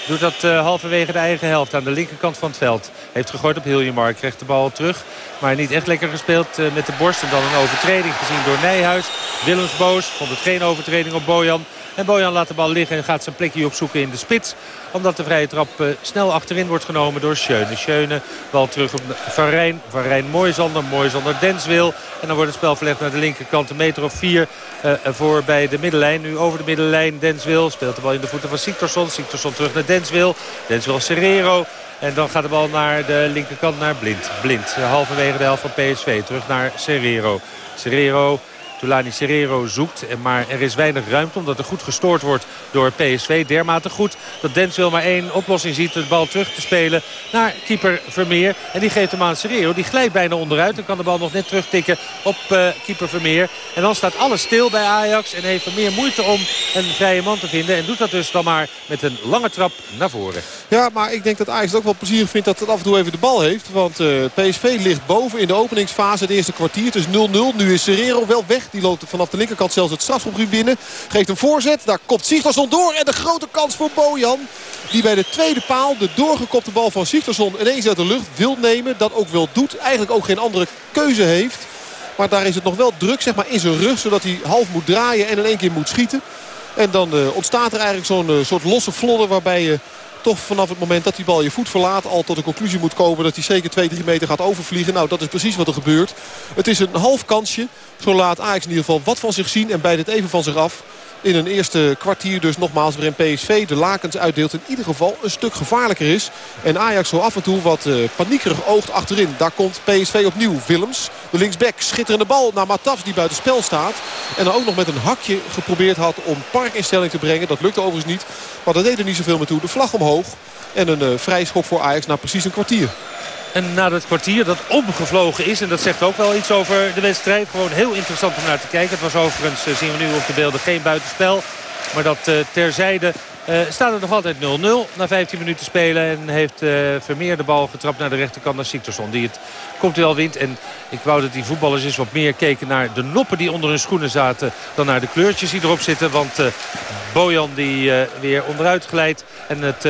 Doet dat uh, halverwege de eigen helft aan de linkerkant van het veld. Heeft gegooid op Hiljemark. Krijgt de bal terug. Maar niet echt lekker gespeeld uh, met de borst. En dan een overtreding gezien door Nijhuis. Willems boos. Vond het geen overtreding op Bojan. En Bojan laat de bal liggen en gaat zijn plekje opzoeken in de spits. Omdat de vrije trap uh, snel achterin wordt genomen door Schöne. Schöne, bal terug op Van Rijn. Van Rijn Mooisander, Mooisander Denswil. En dan wordt het spel verlegd naar de linkerkant. Een meter of vier uh, voor bij de middenlijn. Nu over de middenlijn Denswil. Speelt de bal in de voeten van Siktorsson. Siktorsson terug naar Denswil. Denswil Serrero. En dan gaat de bal naar de linkerkant naar Blind. Blind, halverwege de helft van PSV. Terug naar Serrero. Serrero Tulani Serrero zoekt. Maar er is weinig ruimte omdat er goed gestoord wordt door PSV. Dermate goed dat Denswil maar één oplossing ziet. De bal terug te spelen naar keeper Vermeer. En die geeft hem aan Serrero. Die glijdt bijna onderuit. Dan kan de bal nog net terugtikken op uh, keeper Vermeer. En dan staat alles stil bij Ajax. En heeft Vermeer moeite om een vrije man te vinden. En doet dat dus dan maar met een lange trap naar voren. Ja, maar ik denk dat Ajax het ook wel plezierig vindt dat het af en toe even de bal heeft. Want uh, PSV ligt boven in de openingsfase. Het eerste kwartier. Het is 0-0. Nu is Serrero wel weg. Die loopt vanaf de linkerkant zelfs het strafschopgebied binnen. Geeft een voorzet. Daar komt Sigtorsson door. En de grote kans voor Bojan. Die bij de tweede paal de doorgekopte bal van Sigtorsson ineens uit de lucht wil nemen. Dat ook wel doet. Eigenlijk ook geen andere keuze heeft. Maar daar is het nog wel druk zeg maar, in zijn rug. Zodat hij half moet draaien en in één keer moet schieten. En dan uh, ontstaat er eigenlijk zo'n uh, soort losse vlodder waarbij je toch vanaf het moment dat die bal je voet verlaat... al tot de conclusie moet komen dat hij zeker 2-3 meter gaat overvliegen. Nou, dat is precies wat er gebeurt. Het is een half kansje. Zo laat Ajax in ieder geval wat van zich zien en bijt het even van zich af. In een eerste kwartier dus nogmaals waarin PSV de lakens uitdeelt. In ieder geval een stuk gevaarlijker is. En Ajax zo af en toe wat uh, paniekerig oogt achterin. Daar komt PSV opnieuw. Willems, de linksback, schitterende bal naar Matafs die buiten spel staat. En dan ook nog met een hakje geprobeerd had om Park in stelling te brengen. Dat lukte overigens niet. Maar dat deed er niet zoveel meer toe. De vlag omhoog. En een uh, vrij schop voor Ajax na precies een kwartier. En na dat kwartier dat omgevlogen is. En dat zegt ook wel iets over de wedstrijd. Gewoon heel interessant om naar te kijken. Het was overigens, uh, zien we nu op de beelden, geen buitenspel. Maar dat uh, terzijde staat er nog altijd 0-0 na 15 minuten spelen. En heeft uh, Vermeer de bal getrapt naar de rechterkant naar Siktersson. Die het komt wel wint. En ik wou dat die voetballers eens wat meer keken naar de noppen die onder hun schoenen zaten. Dan naar de kleurtjes die erop zitten. Want uh, Bojan die weer onderuit glijdt. En het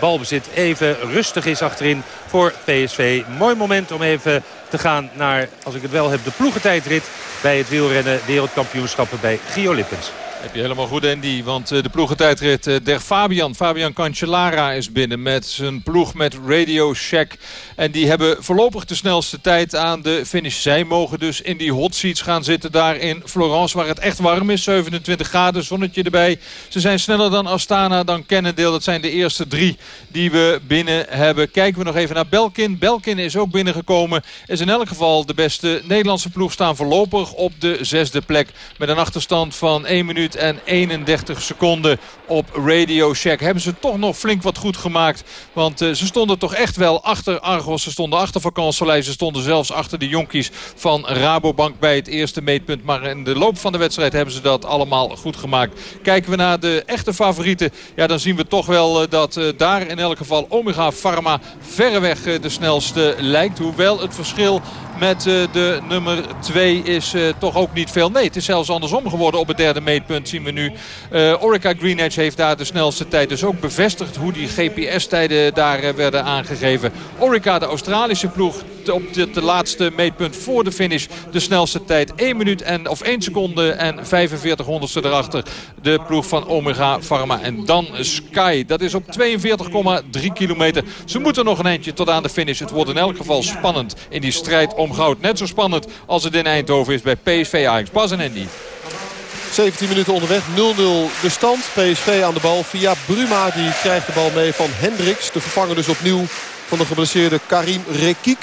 balbezit even rustig is achterin voor PSV. Mooi moment om even te gaan naar, als ik het wel heb, de ploegentijdrit. Bij het wielrennen wereldkampioenschappen bij Gio Lippens. Heb je helemaal goed, Andy. Want de ploegentijdrit der Fabian, Fabian Cancellara is binnen met zijn ploeg met Radio Shack. En die hebben voorlopig de snelste tijd aan de finish. Zij mogen dus in die hot seats gaan zitten daar in Florence waar het echt warm is. 27 graden, zonnetje erbij. Ze zijn sneller dan Astana, dan Cannondale. Dat zijn de eerste drie die we binnen hebben. Kijken we nog even naar Belkin. Belkin is ook binnengekomen. Is in elk geval de beste Nederlandse ploeg staan voorlopig op de zesde plek. Met een achterstand van 1 minuut en 31 seconden op Radio Shack. Hebben ze toch nog flink wat goed gemaakt. Want uh, ze stonden toch echt wel achter Argos. Ze stonden achter Vakansolei. Ze stonden zelfs achter de jonkies van Rabobank bij het eerste meetpunt. Maar in de loop van de wedstrijd hebben ze dat allemaal goed gemaakt. Kijken we naar de echte favorieten. Ja, dan zien we toch wel uh, dat uh, daar in elk geval Omega Pharma verreweg de snelste lijkt. Hoewel het verschil met uh, de nummer 2 is uh, toch ook niet veel. Nee, het is zelfs andersom geworden op het derde meetpunt zien we nu. Uh, Orica Greenedge heeft daar de snelste tijd dus ook bevestigd hoe die GPS-tijden daar werden aangegeven. Orica, de Australische ploeg, op het laatste meetpunt voor de finish de snelste tijd. 1 minuut en, of 1 seconde en 45 honderdste erachter. De ploeg van Omega Pharma. En dan Sky. Dat is op 42,3 kilometer. Ze moeten nog een eindje tot aan de finish. Het wordt in elk geval spannend in die strijd om goud. Net zo spannend als het in Eindhoven is bij PSV Ajax. Bas en Andy. 17 minuten onderweg, 0-0 de stand. PSV aan de bal via Bruma. Die krijgt de bal mee van Hendricks. De vervanger dus opnieuw van de geblesseerde Karim Rekik.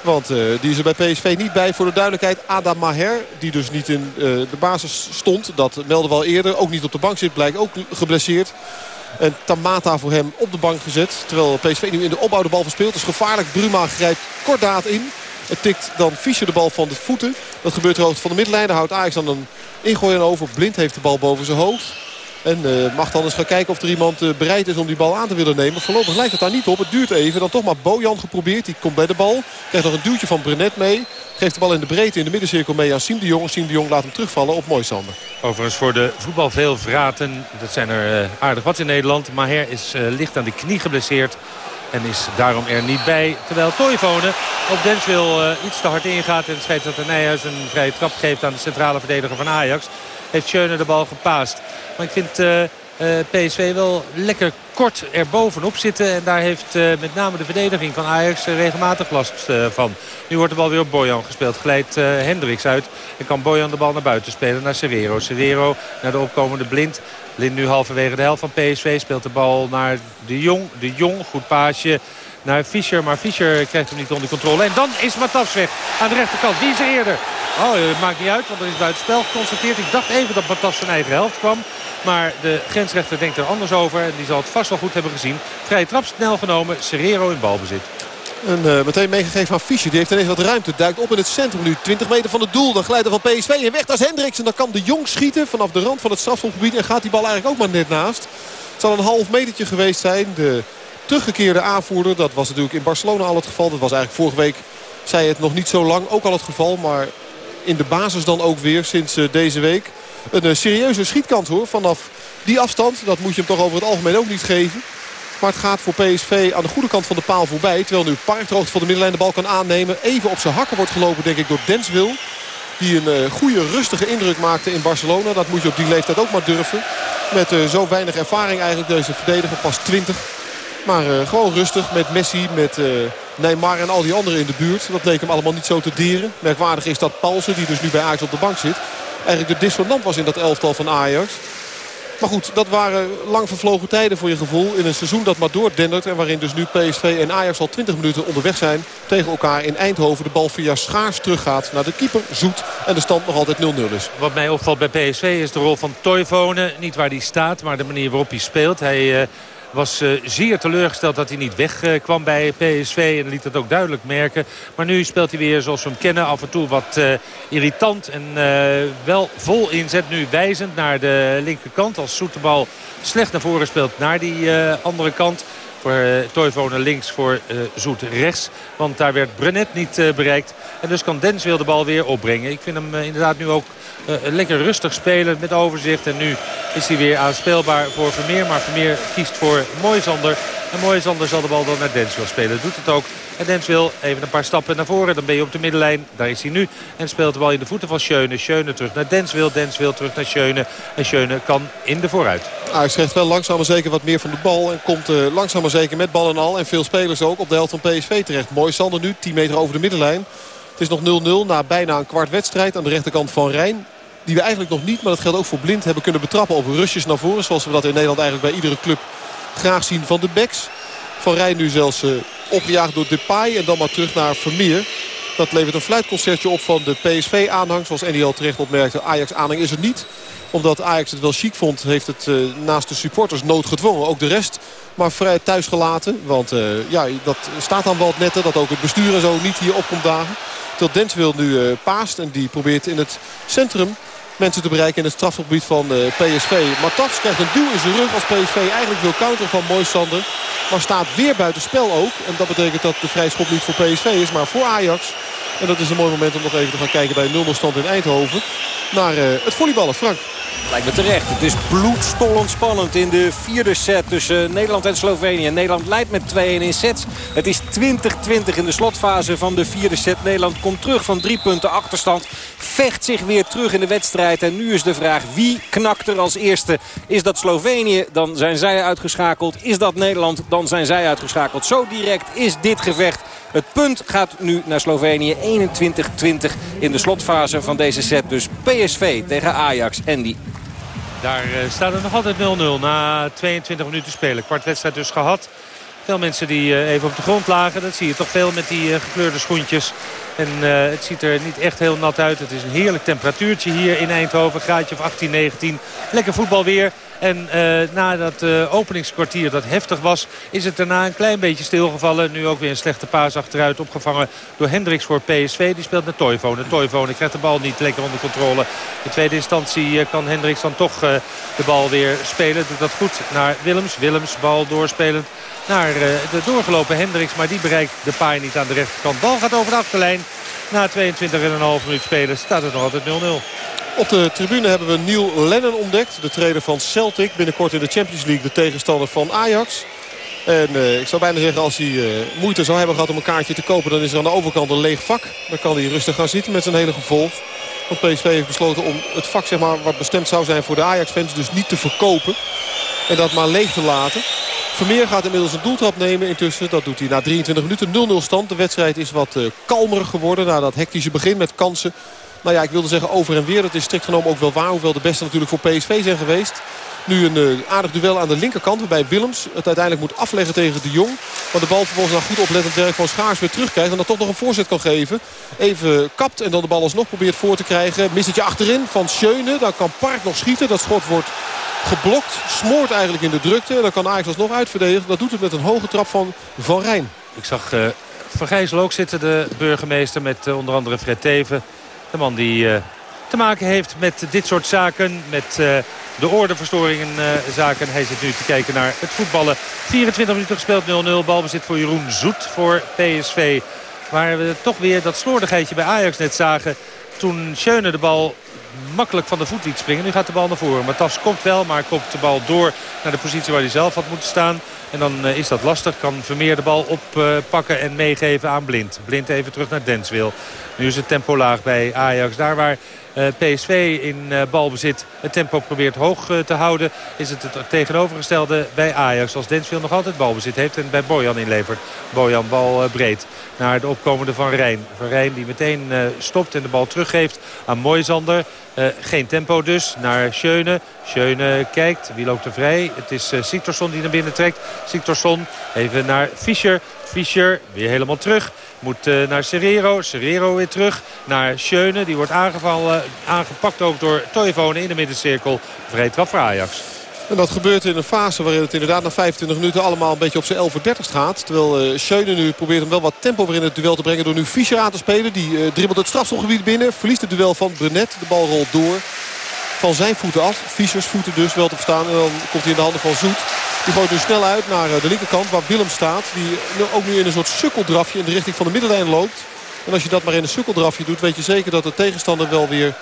Want uh, die is er bij PSV niet bij. Voor de duidelijkheid Adam Maher. Die dus niet in uh, de basis stond. Dat melden we al eerder. Ook niet op de bank zit. Blijkt ook geblesseerd. En Tamata voor hem op de bank gezet. Terwijl PSV nu in de opbouw de bal verspeelt. Is gevaarlijk. Bruma grijpt kordaat in. Het tikt dan Fischer de bal van de voeten. Dat gebeurt ter hoogte van de middenlijn. Daar houdt Ajax dan een ingooi aan over. Blind heeft de bal boven zijn hoofd. En uh, mag dan eens gaan kijken of er iemand uh, bereid is om die bal aan te willen nemen. Voorlopig lijkt het daar niet op. Het duurt even. Dan toch maar Bojan geprobeerd. Die komt bij de bal. Krijgt nog een duwtje van Brenet mee. Geeft de bal in de breedte in de middencirkel mee aan Siem de Jong. Siem de Jong laat hem terugvallen op Moisander. Overigens voor de voetbal veel vraten. Dat zijn er uh, aardig wat in Nederland. Maher is licht aan de knie geblesseerd. En is daarom er niet bij. Terwijl Toivonen op Denswil iets te hard ingaat. En scheidsrechter Nijhuis een vrije trap geeft aan de centrale verdediger van Ajax. Heeft Schöne de bal gepaast. Maar ik vind uh, uh, PSV wel lekker kort erbovenop zitten. En daar heeft met name de verdediging van Ajax regelmatig last van. Nu wordt de bal weer op Bojan gespeeld. Glijdt Hendricks uit. En kan Bojan de bal naar buiten spelen naar Serrero. Serrero naar de opkomende Blind. Blind nu halverwege de helft van PSV. Speelt de bal naar de Jong. De Jong, goed paasje naar Fischer. Maar Fischer krijgt hem niet onder controle. En dan is Matas weg aan de rechterkant. Wie is er eerder? Oh, het maakt niet uit, want er is buitenspel geconstateerd. Ik dacht even dat Matas zijn eigen helft kwam. Maar de grensrechter denkt er anders over. En die zal het vast wel goed hebben gezien. Vrije trap snel genomen. Serrero in balbezit. En eh, meteen meegegeven aan Fischer. Die heeft ineens wat ruimte. Duikt op in het centrum nu. 20 meter van het doel. Dan glijdt er van PSV. En weg naar Hendricks. En dan kan de Jong schieten vanaf de rand van het strafschopgebied. En gaat die bal eigenlijk ook maar net naast. Het zal een half metertje geweest zijn. De teruggekeerde aanvoerder. Dat was natuurlijk in Barcelona al het geval. Dat was eigenlijk vorige week, zei het nog niet zo lang, ook al het geval. Maar in de basis dan ook weer sinds eh, deze week. Een eh, serieuze schietkant hoor. Vanaf die afstand. Dat moet je hem toch over het algemeen ook niet geven. Maar het gaat voor PSV aan de goede kant van de paal voorbij. Terwijl nu hoogte van de middenlijn de bal kan aannemen. Even op zijn hakken wordt gelopen denk ik door Denswil. Die een uh, goede rustige indruk maakte in Barcelona. Dat moet je op die leeftijd ook maar durven. Met zo weinig ervaring eigenlijk deze verdediger. Pas 20. Maar uh, gewoon rustig met Messi, met Neymar en al die anderen in de buurt. Dat leek hem allemaal niet zo te deren. Merkwaardig is dat Paulsen, die dus nu bij Ajax op de bank zit... eigenlijk de dissonant was in dat elftal van Ajax. Maar goed, dat waren lang vervlogen tijden voor je gevoel. In een seizoen dat maar doordendert. En waarin dus nu PSV en Ajax al 20 minuten onderweg zijn tegen elkaar in Eindhoven. De bal via Schaars teruggaat naar de keeper Zoet. En de stand nog altijd 0-0 is. Wat mij opvalt bij PSV is de rol van Toivonen. Niet waar hij staat, maar de manier waarop hij speelt. Hij... Uh was uh, zeer teleurgesteld dat hij niet wegkwam bij PSV. En liet dat ook duidelijk merken. Maar nu speelt hij weer zoals we hem kennen. Af en toe wat uh, irritant en wel vol inzet. Nu wijzend naar de linkerkant. Als Zoet de bal slecht naar voren speelt naar die andere kant. Voor uh, Toivonen links, voor uh, Zoet rechts. Want daar werd Brenet niet uh, bereikt. En dus kan Denswil de bal weer opbrengen. Ik vind hem inderdaad nu ook lekker rustig spelen met overzicht. En nu is hij weer aanspeelbaar voor Vermeer. Maar Vermeer kiest voor Moisander. En Moisander zal de bal dan naar Denswil spelen. Doet het ook. En Denswil even een paar stappen naar voren. Dan ben je op de middenlijn. Daar is hij nu. En speelt de bal in de voeten van Schöne. Schöne terug naar Denswil. Denswil terug naar Schöne. En Schöne kan in de vooruit. Ajax krijgt wel langzaam maar zeker wat meer van de bal. En komt uh, langzaam maar zeker met bal en al. En veel spelers ook op de helft van PSV terecht. Mooi Sander nu. 10 meter over de middenlijn. Het is nog 0-0 na bijna een kwart wedstrijd aan de rechterkant van Rijn. Die we eigenlijk nog niet, maar dat geldt ook voor Blind, hebben kunnen betrappen op rusjes naar voren. Zoals we dat in Nederland eigenlijk bij iedere club graag zien van de backs. Van Rijn nu zelfs uh, opgejaagd door Depay en dan maar terug naar Vermeer. Dat levert een fluitconcertje op van de PSV-aanhang. Zoals Andy al terecht opmerkte, Ajax-aanhang is het niet. Omdat Ajax het wel chic vond, heeft het uh, naast de supporters noodgedwongen. Ook de rest maar vrij thuis gelaten. Want uh, ja, dat staat dan wel netten dat ook het bestuur en zo niet hier op komt dagen. Terwijl Dens wil nu uh, paast en die probeert in het centrum mensen te bereiken in het strafgebied van uh, PSV. Matas krijgt een duw in zijn rug als PSV eigenlijk wil counteren van Moisander. Maar staat weer buiten spel ook. En dat betekent dat de vrijschop niet voor PSV is, maar voor Ajax. En dat is een mooi moment om nog even te gaan kijken bij 0 stand in Eindhoven. Naar uh, het volleyballen. Frank. Lijkt me terecht. Het is bloedstollend spannend in de vierde set tussen Nederland en Slovenië. Nederland leidt met 2-1 in sets. Het is 20-20 in de slotfase van de vierde set. Nederland komt terug van drie punten achterstand. Vecht zich weer terug in de wedstrijd. En nu is de vraag wie knakt er als eerste. Is dat Slovenië? Dan zijn zij uitgeschakeld. Is dat Nederland? Dan zijn zij uitgeschakeld. Zo direct is dit gevecht. Het punt gaat nu naar Slovenië. 21-20 in de slotfase van deze set. Dus PSV tegen Ajax. Andy. Daar uh, staat het nog altijd 0-0 na 22 minuten spelen. Kwart wedstrijd dus gehad. Veel mensen die uh, even op de grond lagen. Dat zie je toch veel met die uh, gekleurde schoentjes. En het ziet er niet echt heel nat uit. Het is een heerlijk temperatuurtje hier in Eindhoven. Graadje of 18, 19. Lekker voetbal weer. En uh, na dat openingskwartier dat heftig was... is het daarna een klein beetje stilgevallen. Nu ook weer een slechte paas achteruit opgevangen door Hendricks voor PSV. Die speelt met Toivonen. Toivonen krijgt de bal niet lekker onder controle. In tweede instantie kan Hendricks dan toch de bal weer spelen. Doet dat goed naar Willems. Willems bal doorspelend naar de doorgelopen Hendricks. Maar die bereikt de paai niet aan de rechterkant. Bal gaat over de achterlijn. Na 22,5 minuut spelen staat het nog altijd 0-0. Op de tribune hebben we Neil Lennon ontdekt. De trainer van Celtic. Binnenkort in de Champions League de tegenstander van Ajax. En uh, ik zou bijna zeggen als hij uh, moeite zou hebben gehad om een kaartje te kopen... dan is er aan de overkant een leeg vak. Dan kan hij rustig gaan zitten met zijn hele gevolg. PSV heeft besloten om het vak zeg maar, wat bestemd zou zijn voor de Ajax-fans... dus niet te verkopen. En dat maar leeg te laten. Vermeer gaat inmiddels een doeltrap nemen intussen. Dat doet hij na 23 minuten 0-0 stand. De wedstrijd is wat uh, kalmer geworden na dat hectische begin met kansen Nou ja, ik wilde zeggen over en weer. Dat is strikt genomen ook wel waar. Hoewel de beste natuurlijk voor PSV zijn geweest. Nu een eh, aardig duel aan de linkerkant. Waarbij Willems het uiteindelijk moet afleggen tegen de Jong. Maar de bal vervolgens naar goed oplettend werk van Schaars weer terugkrijgt. En dan toch nog een voorzet kan geven. Even kapt en dan de bal alsnog probeert voor te krijgen. Missetje achterin van Schöne. Dan kan Park nog schieten. Dat schot wordt geblokt. Smoort eigenlijk in de drukte. En dan kan Ajax alsnog uitverdedigen. Dat doet het met een hoge trap van Van Rijn. Ik zag eh, Van ook zitten, de burgemeester. Met eh, onder andere Fred Teven. De man die eh, te maken heeft met dit soort zaken. Met eh, de ordeverstoringen eh, zaken. Hij zit nu te kijken naar het voetballen. 24 minuten gespeeld 0-0. Balbezit voor Jeroen Zoet voor PSV. Waar we toch weer dat slordigheidje bij Ajax net zagen. Toen Schöne de bal makkelijk van de voet liet springen. Nu gaat de bal naar voren. Matas komt wel, maar komt de bal door naar de positie waar hij zelf had moeten staan. En dan eh, is dat lastig. Kan Vermeer de bal oppakken en meegeven aan Blind. Blind even terug naar Denswil. Nu is het tempo laag bij Ajax. Daar waar PSV in eh, balbezit het tempo probeert hoog eh, te houden... is het het tegenovergestelde bij Ajax. Als Denswil nog altijd balbezit heeft en bij Bojan inlevert. Bojan bal eh, breed naar de opkomende Van Rijn. Van Rijn die meteen eh, stopt en de bal teruggeeft aan Moisander. Eh, geen tempo dus naar Schöne. Schöne kijkt. Wie loopt er vrij? Het is uh, die naar binnen trekt. Siktorsson even naar Fischer. Fischer weer helemaal terug. Moet uh, naar Serrero. Serrero weer terug naar Schöne. Die wordt aangevallen, aangepakt ook door Toivonen in de middencirkel. Vrij trap voor Ajax. En dat gebeurt in een fase waarin het inderdaad na 25 minuten allemaal een beetje op zijn 11 30 gaat. Terwijl uh, nu probeert hem wel wat tempo weer in het duel te brengen door nu Fischer aan te spelen. Die uh, dribbelt het strafschopgebied binnen. Verliest het duel van Brunet. De bal rolt door. Van zijn voeten af. Fischers voeten dus wel te verstaan. En dan komt hij in de handen van Zoet. Die gooit nu snel uit naar uh, de linkerkant waar Willem staat. Die ook nu in een soort sukkeldrafje in de richting van de middenlijn loopt. En als je dat maar in een sukkeldrafje doet weet je zeker dat de tegenstander wel weer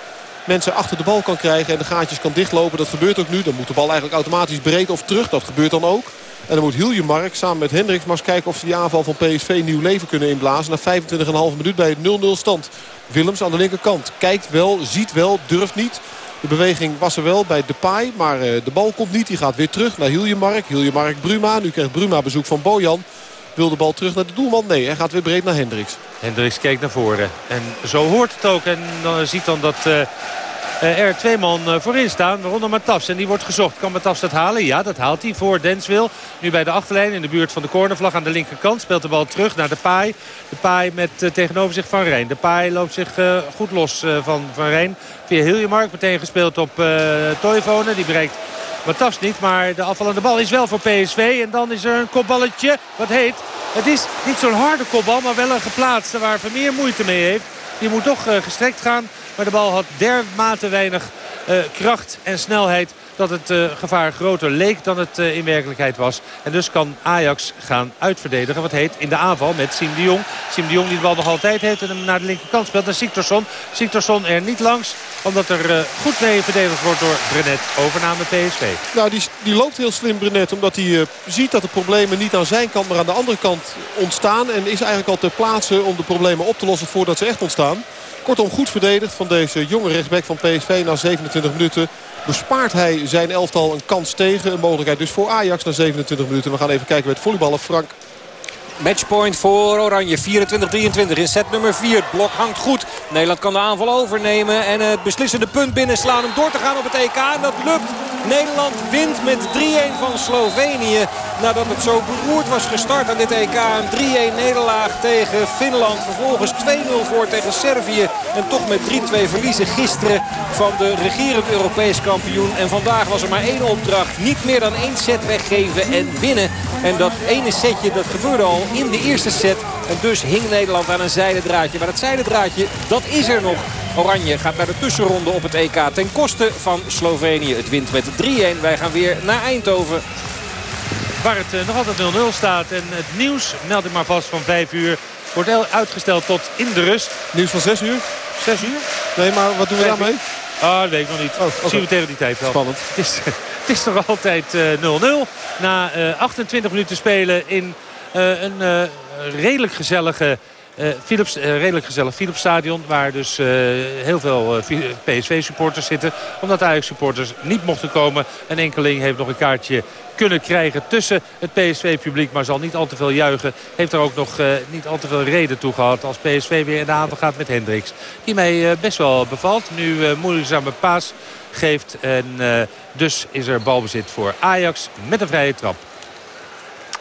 mensen achter de bal kan krijgen en de gaatjes kan dichtlopen. Dat gebeurt ook nu. Dan moet de bal eigenlijk automatisch breed of terug. Dat gebeurt dan ook. En dan moet Hiljemark samen met Hendricks maar eens kijken of ze die aanval van PSV nieuw leven kunnen inblazen. Na 25,5 minuut bij het 0-0 stand. Willems aan de linkerkant. Kijkt wel, ziet wel, durft niet. De beweging was er wel bij Depay, maar de bal komt niet. Die gaat weer terug naar Hiljemark. Hiljemark Bruma. Nu krijgt Bruma bezoek van Bojan. Wil de bal terug naar de doelman? Nee, hij gaat weer breed naar Hendricks. Hendricks kijkt naar voren. En zo hoort het ook. En dan ziet dan dat... Uh... Uh, er twee man uh, voorin staan, waaronder Matas. En die wordt gezocht. Kan Matas dat halen? Ja, dat haalt hij voor Denswil. Nu bij de achterlijn in de buurt van de cornervlag aan de linkerkant. Speelt de bal terug naar de paai. De paai met uh, tegenover zich Van Rijn. De paai loopt zich goed los van Van Rijn. Via Hiljemark meteen gespeeld op Toivonen. Die bereikt Matas niet, maar de afvallende bal is wel voor PSV. En dan is er een kopballetje, wat heet. Het is niet zo'n harde kopbal, maar wel een geplaatste waar Vermeer moeite mee heeft. Die moet toch gestrekt gaan. Maar de bal had dermate weinig uh, kracht en snelheid dat het uh, gevaar groter leek dan het uh, in werkelijkheid was. En dus kan Ajax gaan uitverdedigen. Wat heet in de aanval met Siem de Jong. Siem de Jong die de bal nog altijd heeft en hem naar de linkerkant speelt. Naar Siktorsson. Siktorsson er niet langs. Omdat er goed mee verdedigd wordt door Brenet. Overname PSV. Nou, die, die loopt heel slim Brenet. Omdat hij ziet dat de problemen niet aan zijn kant maar aan de andere kant ontstaan. En is eigenlijk al ter plaatse om de problemen op te lossen voordat ze echt ontstaan. Kortom goed verdedigd van deze jonge rechtsback van PSV na 27 minuten. Bespaart hij zijn elftal een kans tegen. Een mogelijkheid dus voor Ajax na 27 minuten. We gaan even kijken bij het volleyballen. Frank. Matchpoint voor Oranje. 24-23 in set nummer 4. Het blok hangt goed. Nederland kan de aanval overnemen. En het beslissende punt binnenslaan om door te gaan op het EK. En dat lukt. Nederland wint met 3-1 van Slovenië. Nadat het zo beroerd was gestart aan dit EK. Een 3-1 nederlaag tegen Finland. Vervolgens 2-0 voor tegen Servië. En toch met 3-2 verliezen gisteren van de regerend Europees kampioen. En vandaag was er maar één opdracht. Niet meer dan één set weggeven en winnen. En dat ene setje dat gebeurde al in de eerste set. En dus hing Nederland aan een zijden draadje. Maar dat zijden draadje, dat is er nog. Oranje gaat naar de tussenronde op het EK ten koste van Slovenië. Het wint met 3-1. Wij gaan weer naar Eindhoven. Waar het uh, nog altijd 0-0 staat. En het nieuws, meld ik maar vast, van 5 uur... wordt uitgesteld tot in de rust. Nieuws van 6 uur? 6 uur? Nee, maar wat doen we daarmee? Ah, dat weet ik nog niet. Oh, okay. Zien we tegen die tijd wel. Spannend. Het is, het is nog altijd 0-0. Uh, Na uh, 28 minuten spelen in een redelijk gezellige Eh, Philips, eh, redelijk gezellig Philipsstadion. Waar dus eh, heel veel eh, PSV-supporters zitten. Omdat Ajax-supporters niet mochten komen. Een enkeling heeft nog een kaartje kunnen krijgen tussen het PSV-publiek. Maar zal niet al te veel juichen. Heeft er ook nog eh, niet al te veel reden toe gehad. Als PSV weer in de aanval gaat met Hendricks. Die mij eh, best wel bevalt. Nu eh moeizame paas geeft. En eh, dus is er balbezit voor Ajax met een vrije trap.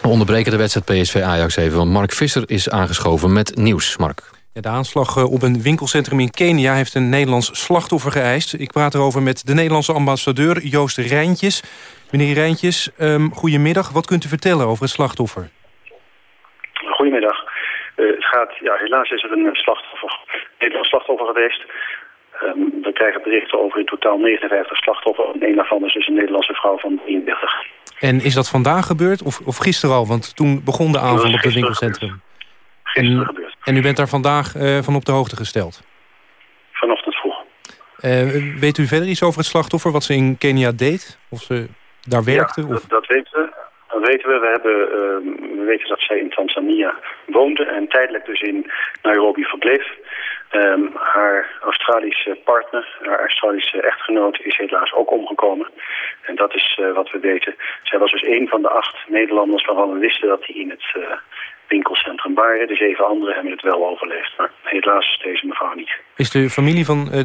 We onderbreken de wedstrijd PSV-Ajax even, want Mark Visser is aangeschoven met nieuws. Mark. Ja, de aanslag eh, op een winkelcentrum in Kenia heeft een Nederlands slachtoffer geëist. Ik praat erover met de Nederlandse ambassadeur Joost Rijntjes. Meneer Rijntjes, um, goedemiddag. Wat kunt u vertellen over het slachtoffer? Goedemiddag. Uh, het gaat, ja, helaas is er een slachtoffer, Nederlands slachtoffer geweest. Um, we krijgen berichten over in totaal 59 slachtoffers. Een daarvan is dus een Nederlandse vrouw van 33. En is dat vandaag gebeurd of, of gisteren al? Want toen begon de aanval op het winkelcentrum. Gisteren en, gebeurd. En u bent daar vandaag uh, van op de hoogte gesteld? Vanochtend vroeg. Uh, weet u verder iets over het slachtoffer, wat ze in Kenia deed? Of ze daar werkte? Ja, of? Dat, dat weten we. Dat weten we. We, hebben, uh, we weten dat zij in Tanzania woonde en tijdelijk dus in Nairobi verbleef. Um, haar Australische partner, haar Australische echtgenoot, is helaas ook omgekomen. En dat is uh, wat we weten. Zij was dus een van de acht Nederlanders waarvan we wisten dat die in het uh, winkelcentrum waren. De zeven anderen hebben het wel overleefd. Maar helaas deze mevrouw niet. Is de familie van uh,